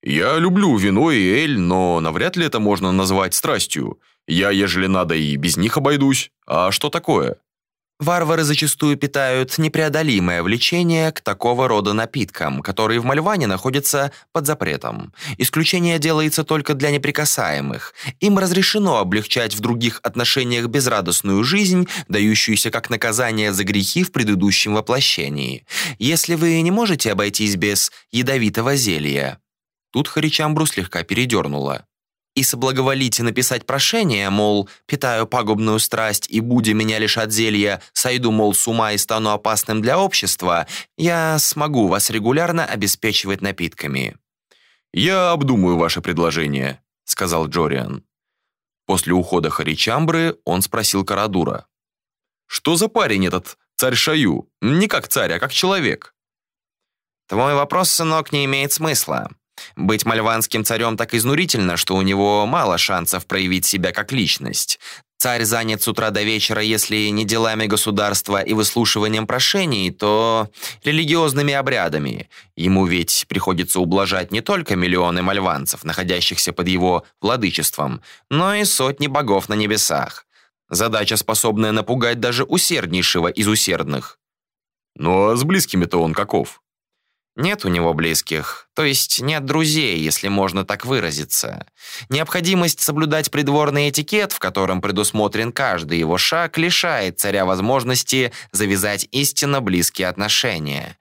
«Я люблю вино и эль, но навряд ли это можно назвать страстью. Я, ежели надо, и без них обойдусь. А что такое?» Варвары зачастую питают непреодолимое влечение к такого рода напиткам, которые в Мальване находятся под запретом. Исключение делается только для неприкасаемых. Им разрешено облегчать в других отношениях безрадостную жизнь, дающуюся как наказание за грехи в предыдущем воплощении. Если вы не можете обойтись без ядовитого зелья. Тут Харичамбру слегка передернуло. И соблаговолите написать прошение, мол, питаю пагубную страсть и, будя меня лишать зелья, сойду, мол, с ума и стану опасным для общества, я смогу вас регулярно обеспечивать напитками». «Я обдумаю ваше предложение», — сказал Джориан. После ухода Харичамбры он спросил Карадура. «Что за парень этот царь Шаю? Не как царь, а как человек?» «Твой вопрос, сынок, не имеет смысла. Быть мальванским царем так изнурительно, что у него мало шансов проявить себя как личность. Царь занят с утра до вечера, если не делами государства и выслушиванием прошений, то религиозными обрядами. Ему ведь приходится ублажать не только миллионы мальванцев, находящихся под его владычеством, но и сотни богов на небесах. Задача, способная напугать даже усерднейшего из усердных. Ну а с близкими-то он каков? Нет у него близких, то есть нет друзей, если можно так выразиться. Необходимость соблюдать придворный этикет, в котором предусмотрен каждый его шаг, лишает царя возможности завязать истинно близкие отношения.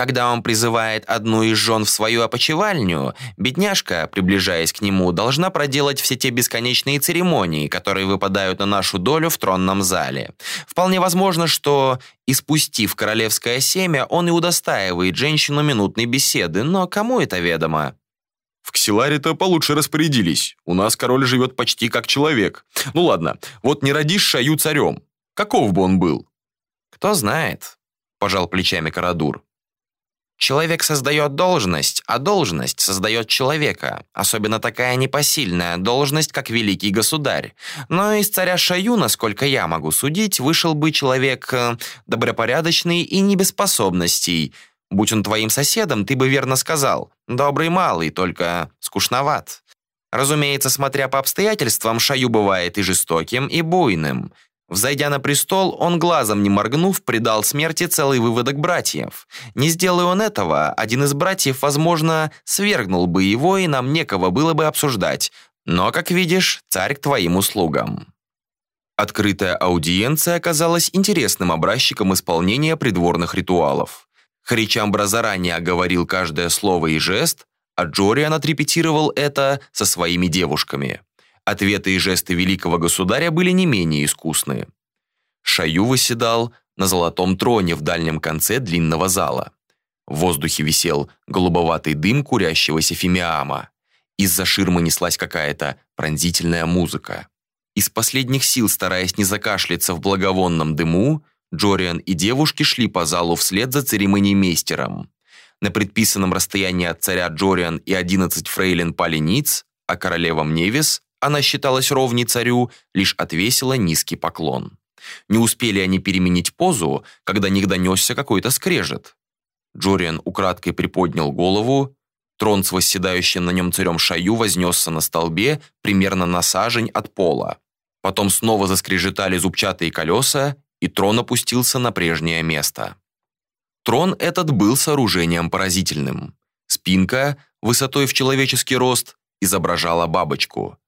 Когда он призывает одну из жен в свою опочивальню, бедняжка, приближаясь к нему, должна проделать все те бесконечные церемонии, которые выпадают на нашу долю в тронном зале. Вполне возможно, что, испустив королевское семя, он и удостаивает женщину минутной беседы, но кому это ведомо? В Ксиларе-то получше распорядились. У нас король живет почти как человек. Ну ладно, вот не родишь Шаю царем. Каков бы он был? Кто знает, пожал плечами Карадур. Человек создает должность, а должность создает человека. Особенно такая непосильная должность, как великий государь. Но из царя Шаю, насколько я могу судить, вышел бы человек э, добропорядочный и не без способностей. Будь он твоим соседом, ты бы верно сказал. Добрый малый, только скучноват. Разумеется, смотря по обстоятельствам, Шаю бывает и жестоким, и буйным. Взойдя на престол, он глазом не моргнув, предал смерти целый выводок братьев. Не сделай он этого, один из братьев, возможно, свергнул бы его, и нам некого было бы обсуждать. Но, как видишь, царь к твоим услугам. Открытая аудиенция оказалась интересным образчиком исполнения придворных ритуалов. Харичамбра заранее оговорил каждое слово и жест, а Джориан отрепетировал это со своими девушками. Ответы и жесты великого государя были не менее искусные. Шаю выседал на золотом троне в дальнем конце длинного зала. В воздухе висел голубоватый дым курящегося фимиама. Из-за ширмы неслась какая-то пронзительная музыка. Из последних сил, стараясь не закашляться в благовонном дыму, Джориан и девушки шли по залу вслед за церемониймейстером. На предписанном расстоянии от царя Джориан и 11 фрейлин пали ниц, а королева Мневис она считалась ровней царю, лишь отвесила низкий поклон. Не успели они переменить позу, когда них донесся какой-то скрежет. Джориан украдкой приподнял голову, трон с восседающим на нем царем Шаю вознесся на столбе примерно на сажень от пола. Потом снова заскрежетали зубчатые колеса, и трон опустился на прежнее место. Трон этот был сооружением поразительным. Спинка, высотой в человеческий рост, изображала бабочку.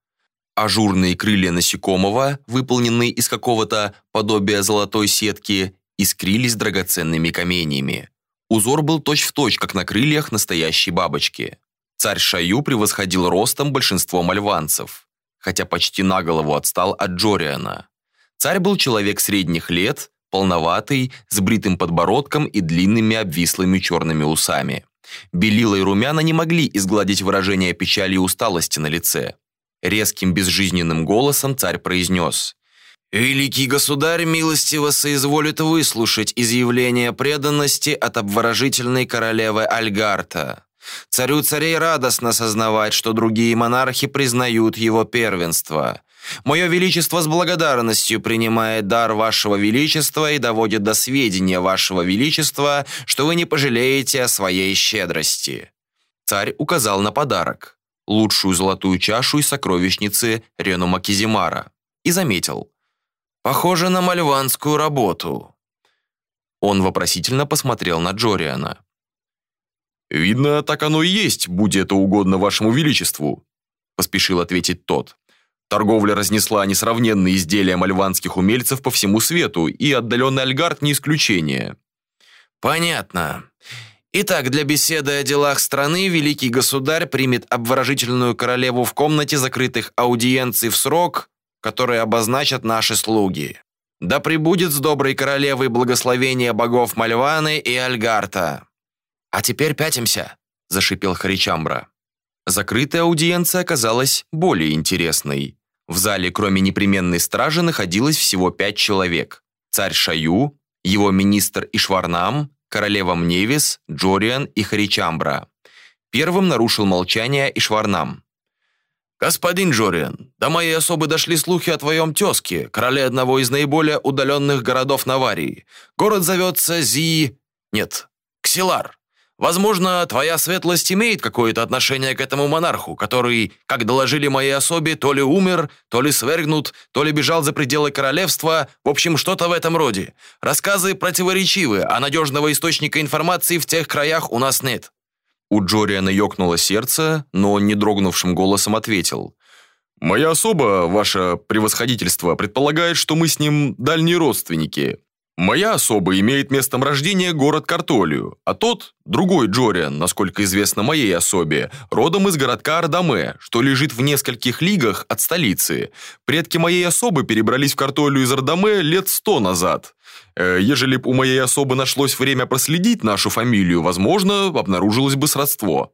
Ажурные крылья насекомого, выполненные из какого-то подобия золотой сетки, искрились драгоценными каменьями. Узор был точь-в-точь, точь, как на крыльях настоящей бабочки. Царь Шаю превосходил ростом большинство мальванцев, хотя почти на голову отстал от Джориана. Царь был человек средних лет, полноватый, с бритым подбородком и длинными обвислыми черными усами. Белила и румяна не могли изгладить выражение печали и усталости на лице. Резким безжизненным голосом царь произнес «Великий государь милостиво соизволит выслушать изъявление преданности от обворожительной королевы Альгарта. Царю царей радостно сознавать, что другие монархи признают его первенство. Мое величество с благодарностью принимает дар вашего величества и доводит до сведения вашего величества, что вы не пожалеете о своей щедрости». Царь указал на подарок лучшую золотую чашу из сокровищницы Рену Макизимара, и заметил. «Похоже на мальванскую работу». Он вопросительно посмотрел на Джориана. «Видно, так оно и есть, будь это угодно вашему величеству», поспешил ответить тот. Торговля разнесла несравненные изделия мальванских умельцев по всему свету, и отдаленный Альгард не исключение. «Понятно. Итак, для беседы о делах страны великий государь примет обворожительную королеву в комнате закрытых аудиенций в срок, который обозначат наши слуги. Да пребудет с доброй королевой благословение богов Мальваны и Альгарта. А теперь пятимся, зашипел Харичамбра. Закрытая аудиенция оказалась более интересной. В зале, кроме непременной стражи, находилось всего пять человек. Царь Шаю, его министр Ишварнам, королева Мневис, Джориан и Харичамбра. Первым нарушил молчание Ишварнам. «Господин Джориан, до моей особы дошли слухи о твоем тезке, короле одного из наиболее удаленных городов Наварии. Город зовется Зи... Нет, Ксилар. Возможно, твоя светлость имеет какое-то отношение к этому монарху, который, как доложили моей особе, то ли умер, то ли свергнут, то ли бежал за пределы королевства, в общем, что-то в этом роде. Рассказы противоречивы, а надежного источника информации в тех краях у нас нет». У Джориана ёкнуло сердце, но он не дрогнувшим голосом ответил. «Моя особа, ваше превосходительство, предполагает, что мы с ним дальние родственники. Моя особа имеет местом рождения город Картолию, а тот, другой Джориан, насколько известно моей особе, родом из городка Ардаме, что лежит в нескольких лигах от столицы. Предки моей особы перебрались в Картолию из Ардаме лет сто назад. Э, ежели б у моей особы нашлось время проследить нашу фамилию, возможно, обнаружилось бы сродство.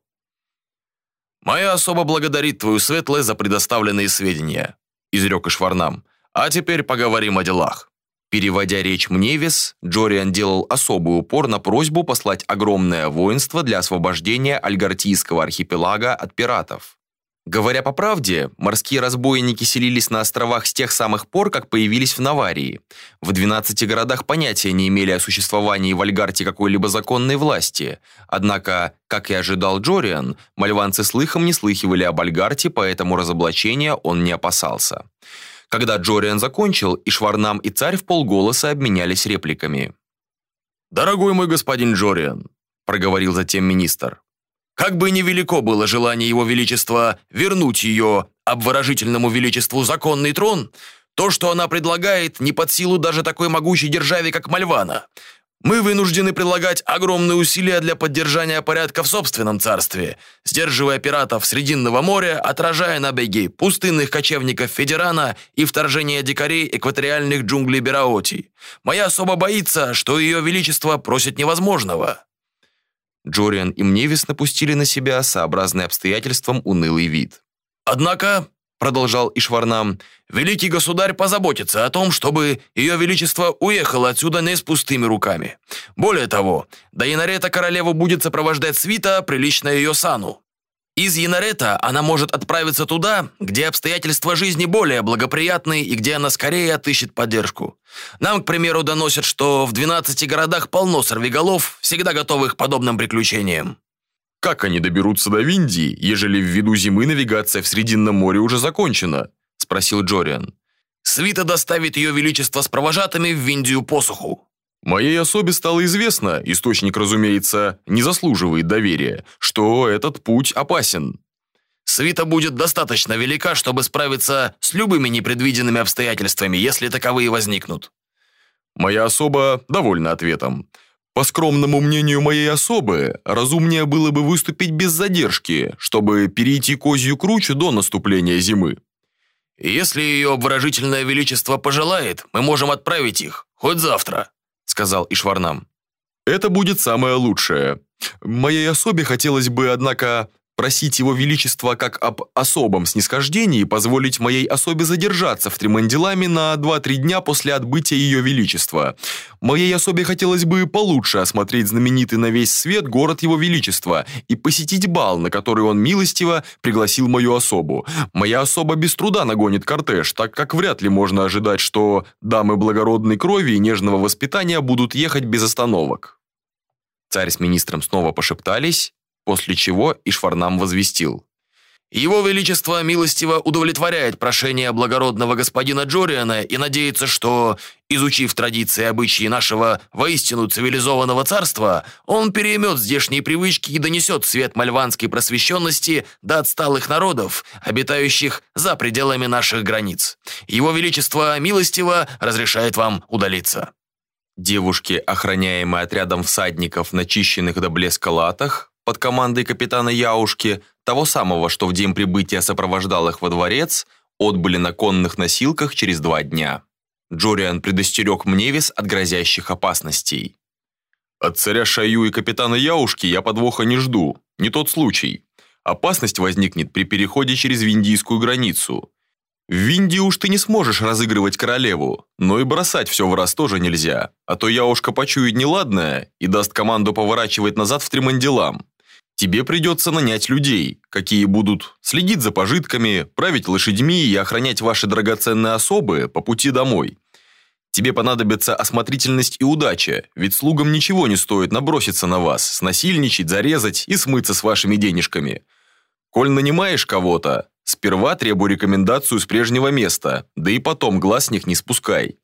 «Моя особа благодарит твою светлость за предоставленные сведения», изрек Ишварнам. «А теперь поговорим о делах». Переводя речь Мневис, Джориан делал особый упор на просьбу послать огромное воинство для освобождения Альгартийского архипелага от пиратов. Говоря по правде, морские разбойники селились на островах с тех самых пор, как появились в Наварии. В 12 городах понятия не имели о существовании в Альгарте какой-либо законной власти. Однако, как и ожидал Джориан, мальванцы слыхом не слыхивали об Альгарте, поэтому разоблачения он не опасался. Когда Джориан закончил, и Шварнам, и царь в полголоса обменялись репликами. «Дорогой мой господин Джориан», – проговорил затем министр, «как бы невелико было желание его величества вернуть ее обворожительному величеству законный трон, то, что она предлагает, не под силу даже такой могучей державе, как Мальвана. Мы вынуждены прилагать огромные усилия для поддержания порядка в собственном царстве, сдерживая пиратов Срединного моря, отражая набеги пустынных кочевников Федерана и вторжение дикарей экваториальных джунглей Бераоти. Моя особо боится, что ее величество просит невозможного». Джориан и Мневис напустили на себя сообразный обстоятельствам унылый вид. «Однако продолжал Ишварнам, великий государь позаботится о том, чтобы ее величество уехало отсюда не с пустыми руками. Более того, до Янарета королеву будет сопровождать свита, приличная ее сану. Из Янарета она может отправиться туда, где обстоятельства жизни более благоприятны и где она скорее отыщет поддержку. Нам, к примеру, доносят, что в 12 городах полно сорвиголов, всегда готовых к подобным приключениям. Как они доберутся до Виндии, ежели ввиду зимы навигация в Срединном море уже закончена?» – спросил Джориан. «Свита доставит ее величество с провожатыми в Виндию посуху». Моей особе стало известно, источник, разумеется, не заслуживает доверия, что этот путь опасен. Свита будет достаточно велика, чтобы справиться с любыми непредвиденными обстоятельствами, если таковые возникнут. Моя особа довольна ответом. По скромному мнению моей особы, разумнее было бы выступить без задержки, чтобы перейти козью кручу до наступления зимы. «Если ее обворожительное величество пожелает, мы можем отправить их, хоть завтра», сказал Ишварнам. «Это будет самое лучшее. Моей особе хотелось бы, однако, просить его величество как об особом снисхождении позволить моей особе задержаться в Тримандиламе на 2-3 дня после отбытия ее величества. Моей особе хотелось бы получше осмотреть знаменитый на весь свет город его величества и посетить бал, на который он милостиво пригласил мою особу. Моя особа без труда нагонит кортеж, так как вряд ли можно ожидать, что дамы благородной крови и нежного воспитания будут ехать без остановок. Царь с министром снова пошептались, после чего Ишварнам возвестил. «Его Величество милостиво удовлетворяет прошение благородного господина Джориана и надеется, что, изучив традиции и обычаи нашего воистину цивилизованного царства, он переймет здешние привычки и донесет свет мальванской просвещенности до отсталых народов, обитающих за пределами наших границ. Его Величество милостиво разрешает вам удалиться». Девушки, охраняемые отрядом всадников, начищенных до блеска латах, под командой капитана Яушки, того самого, что в день прибытия сопровождал их во дворец, отбыли на конных носилках через два дня. Джориан предостерег Мневис от грозящих опасностей. «От царя Шаю и капитана Яушки я подвоха не жду. Не тот случай. Опасность возникнет при переходе через виндийскую границу. В Виндии уж ты не сможешь разыгрывать королеву, но и бросать все в раз тоже нельзя, а то Яушка почует неладное и даст команду поворачивать назад в Тримандилам. Тебе придется нанять людей, какие будут следить за пожитками, править лошадьми и охранять ваши драгоценные особы по пути домой. Тебе понадобится осмотрительность и удача, ведь слугам ничего не стоит наброситься на вас, снасильничать, зарезать и смыться с вашими денежками. Коль нанимаешь кого-то, Сперва требуй рекомендацию с прежнего места, да и потом глаз с них не спускай.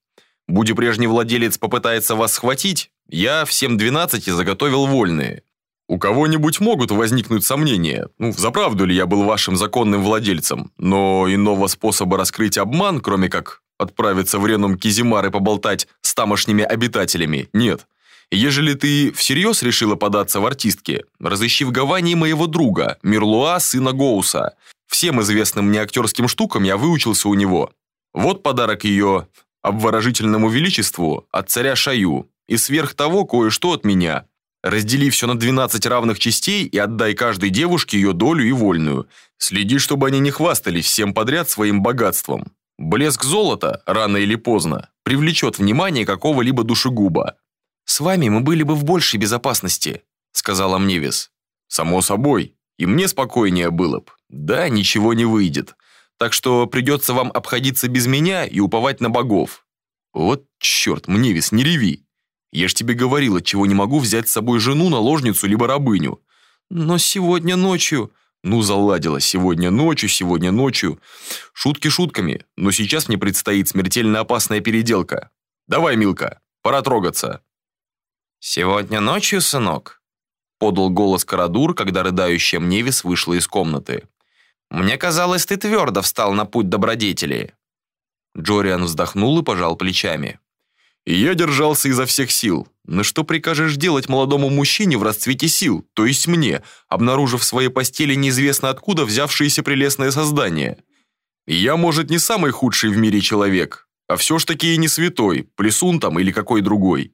Будь прежний владелец попытается вас схватить, я всем 12 заготовил вольные. У кого-нибудь могут возникнуть сомнения, ну, взаправду ли я был вашим законным владельцем, но иного способа раскрыть обман, кроме как отправиться в Ренум Кизимар и поболтать с тамошними обитателями, нет. Ежели ты всерьез решила податься в артистки, разыщи в Гавании моего друга, Мирлуа, сына Гоуса. Всем известным мне актерским штукам я выучился у него. Вот подарок ее обворожительному величеству от царя Шаю. И сверх того кое-что от меня. Раздели все на 12 равных частей и отдай каждой девушке ее долю и вольную. Следи, чтобы они не хвастались всем подряд своим богатством. Блеск золота, рано или поздно, привлечет внимание какого-либо душегуба. «С вами мы были бы в большей безопасности», — сказала Мневис. «Само собой. И мне спокойнее было б. Да, ничего не выйдет. Так что придется вам обходиться без меня и уповать на богов. Вот черт, Мневис, не реви. Я ж тебе говорила, чего не могу взять с собой жену, наложницу либо рабыню. Но сегодня ночью... Ну, заладила. Сегодня ночью, сегодня ночью. Шутки шутками, но сейчас мне предстоит смертельно опасная переделка. Давай, Милка, пора трогаться. Сегодня ночью, сынок? Подал голос Карадур, когда рыдающая Мневис вышла из комнаты. Мне казалось, ты твердо встал на путь добродетели». Джориан вздохнул и пожал плечами. «Я держался изо всех сил. Но что прикажешь делать молодому мужчине в расцвете сил, то есть мне, обнаружив в своей постели неизвестно откуда взявшееся прелестное создание? я, может, не самый худший в мире человек, а все ж таки и не святой, плесун там или какой другой».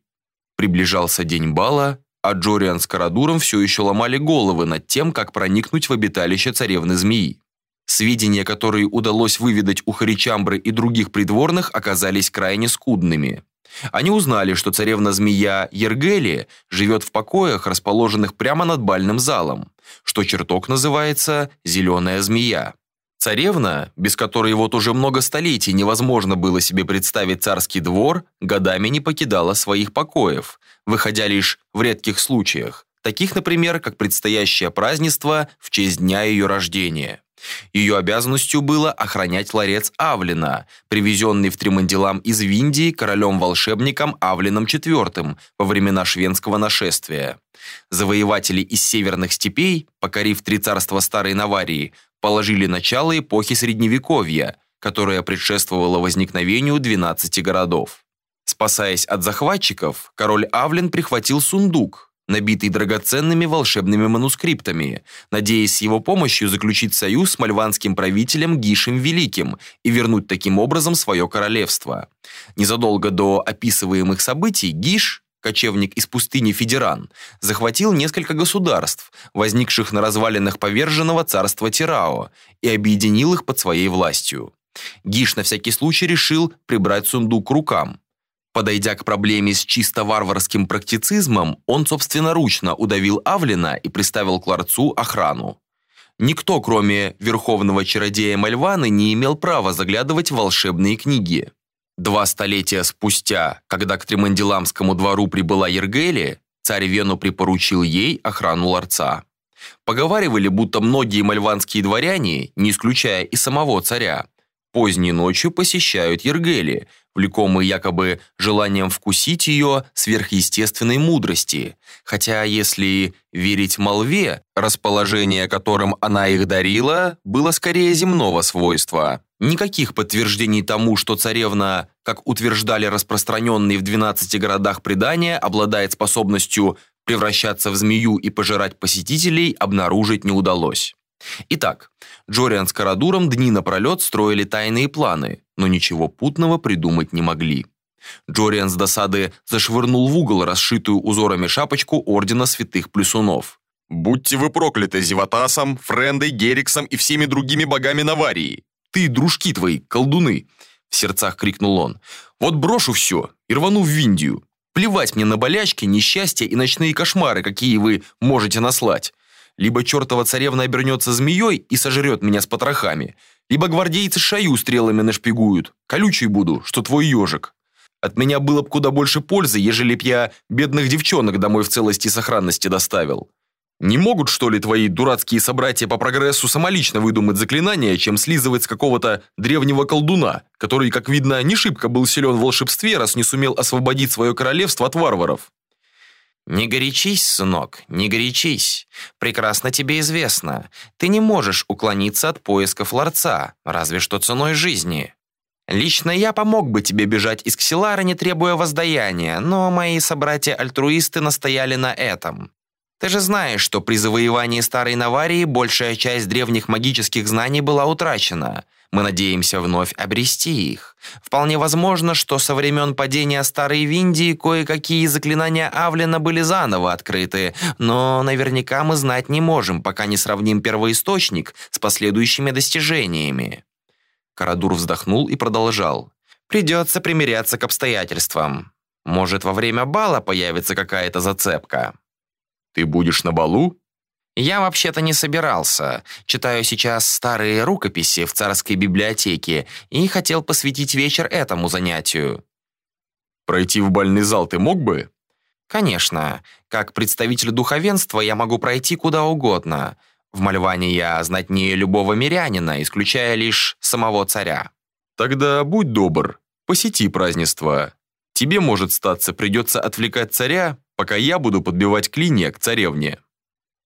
Приближался день бала, а Джориан с Карадуром все еще ломали головы над тем, как проникнуть в обиталище царевны змеи. Сведения, которые удалось выведать у Харичамбры и других придворных, оказались крайне скудными. Они узнали, что царевна-змея Ергелия живет в покоях, расположенных прямо над бальным залом, что чертог называется «Зеленая змея». Царевна, без которой вот уже много столетий невозможно было себе представить царский двор, годами не покидала своих покоев, выходя лишь в редких случаях, таких, например, как предстоящее празднество в честь дня ее рождения. Ее обязанностью было охранять ларец Авлина, привезенный в Тримандилам из Виндии королем-волшебником Авлином IV во времена шведского нашествия. Завоеватели из северных степей, покорив три царства Старой Наварии, положили начало эпохи Средневековья, которая предшествовала возникновению 12 городов. Спасаясь от захватчиков, король Авлин прихватил сундук, набитый драгоценными волшебными манускриптами, надеясь с его помощью заключить союз с мальванским правителем Гишем Великим и вернуть таким образом свое королевство. Незадолго до описываемых событий Гиш, кочевник из пустыни Федеран, захватил несколько государств, возникших на развалинах поверженного царства Тирао, и объединил их под своей властью. Гиш на всякий случай решил прибрать сундук к рукам. Подойдя к проблеме с чисто варварским практицизмом, он собственноручно удавил Авлина и приставил к ларцу охрану. Никто, кроме верховного чародея Мальваны, не имел права заглядывать в волшебные книги. Два столетия спустя, когда к Тримандиламскому двору прибыла Ергели, царь Вену припоручил ей охрану ларца. Поговаривали, будто многие мальванские дворяне, не исключая и самого царя, поздней ночью посещают Ергели, влекомые якобы желанием вкусить ее сверхъестественной мудрости. Хотя, если верить молве, расположение, которым она их дарила, было скорее земного свойства. Никаких подтверждений тому, что царевна, как утверждали распространенные в 12 городах предания, обладает способностью превращаться в змею и пожирать посетителей, обнаружить не удалось. Итак, Джориан с Карадуром дни напролет строили тайные планы, но ничего путного придумать не могли. Джориан с досады зашвырнул в угол расшитую узорами шапочку Ордена Святых Плюсунов. «Будьте вы прокляты Зеватасом, Френдой, Гериксом и всеми другими богами Наварии! Ты, дружки твои, колдуны!» В сердцах крикнул он. «Вот брошу все и рвану в Индию. Плевать мне на болячки, несчастья и ночные кошмары, какие вы можете наслать. Либо чертова царевна обернется змеей и сожрет меня с потрохами, либо гвардейцы шаю стрелами нашпигуют. Колючий буду, что твой ежик. От меня было бы куда больше пользы, ежели б я бедных девчонок домой в целости и сохранности доставил. Не могут, что ли, твои дурацкие собратья по прогрессу самолично выдумать заклинание, чем слизывать с какого-то древнего колдуна, который, как видно, не шибко был силен в волшебстве, раз не сумел освободить свое королевство от варваров? «Не горячись, сынок, не горячись. Прекрасно тебе известно. Ты не можешь уклониться от поисков ларца, разве что ценой жизни. Лично я помог бы тебе бежать из Ксилара, не требуя воздаяния, но мои собратья-альтруисты настояли на этом. Ты же знаешь, что при завоевании Старой Наварии большая часть древних магических знаний была утрачена. Мы надеемся вновь обрести их. Вполне возможно, что со времен падения Старой Виндии кое-какие заклинания Авлена были заново открыты, но наверняка мы знать не можем, пока не сравним первоисточник с последующими достижениями. Карадур вздохнул и продолжал. «Придется примиряться к обстоятельствам. Может, во время бала появится какая-то зацепка». Ты будешь на балу? Я вообще-то не собирался. Читаю сейчас старые рукописи в царской библиотеке и хотел посвятить вечер этому занятию. Пройти в бальный зал ты мог бы? Конечно. Как представитель духовенства я могу пройти куда угодно. В Мальване я знатнее любого мирянина, исключая лишь самого царя. Тогда будь добр, посети празднество. Тебе, может статься, придется отвлекать царя, пока я буду подбивать клинья к царевне.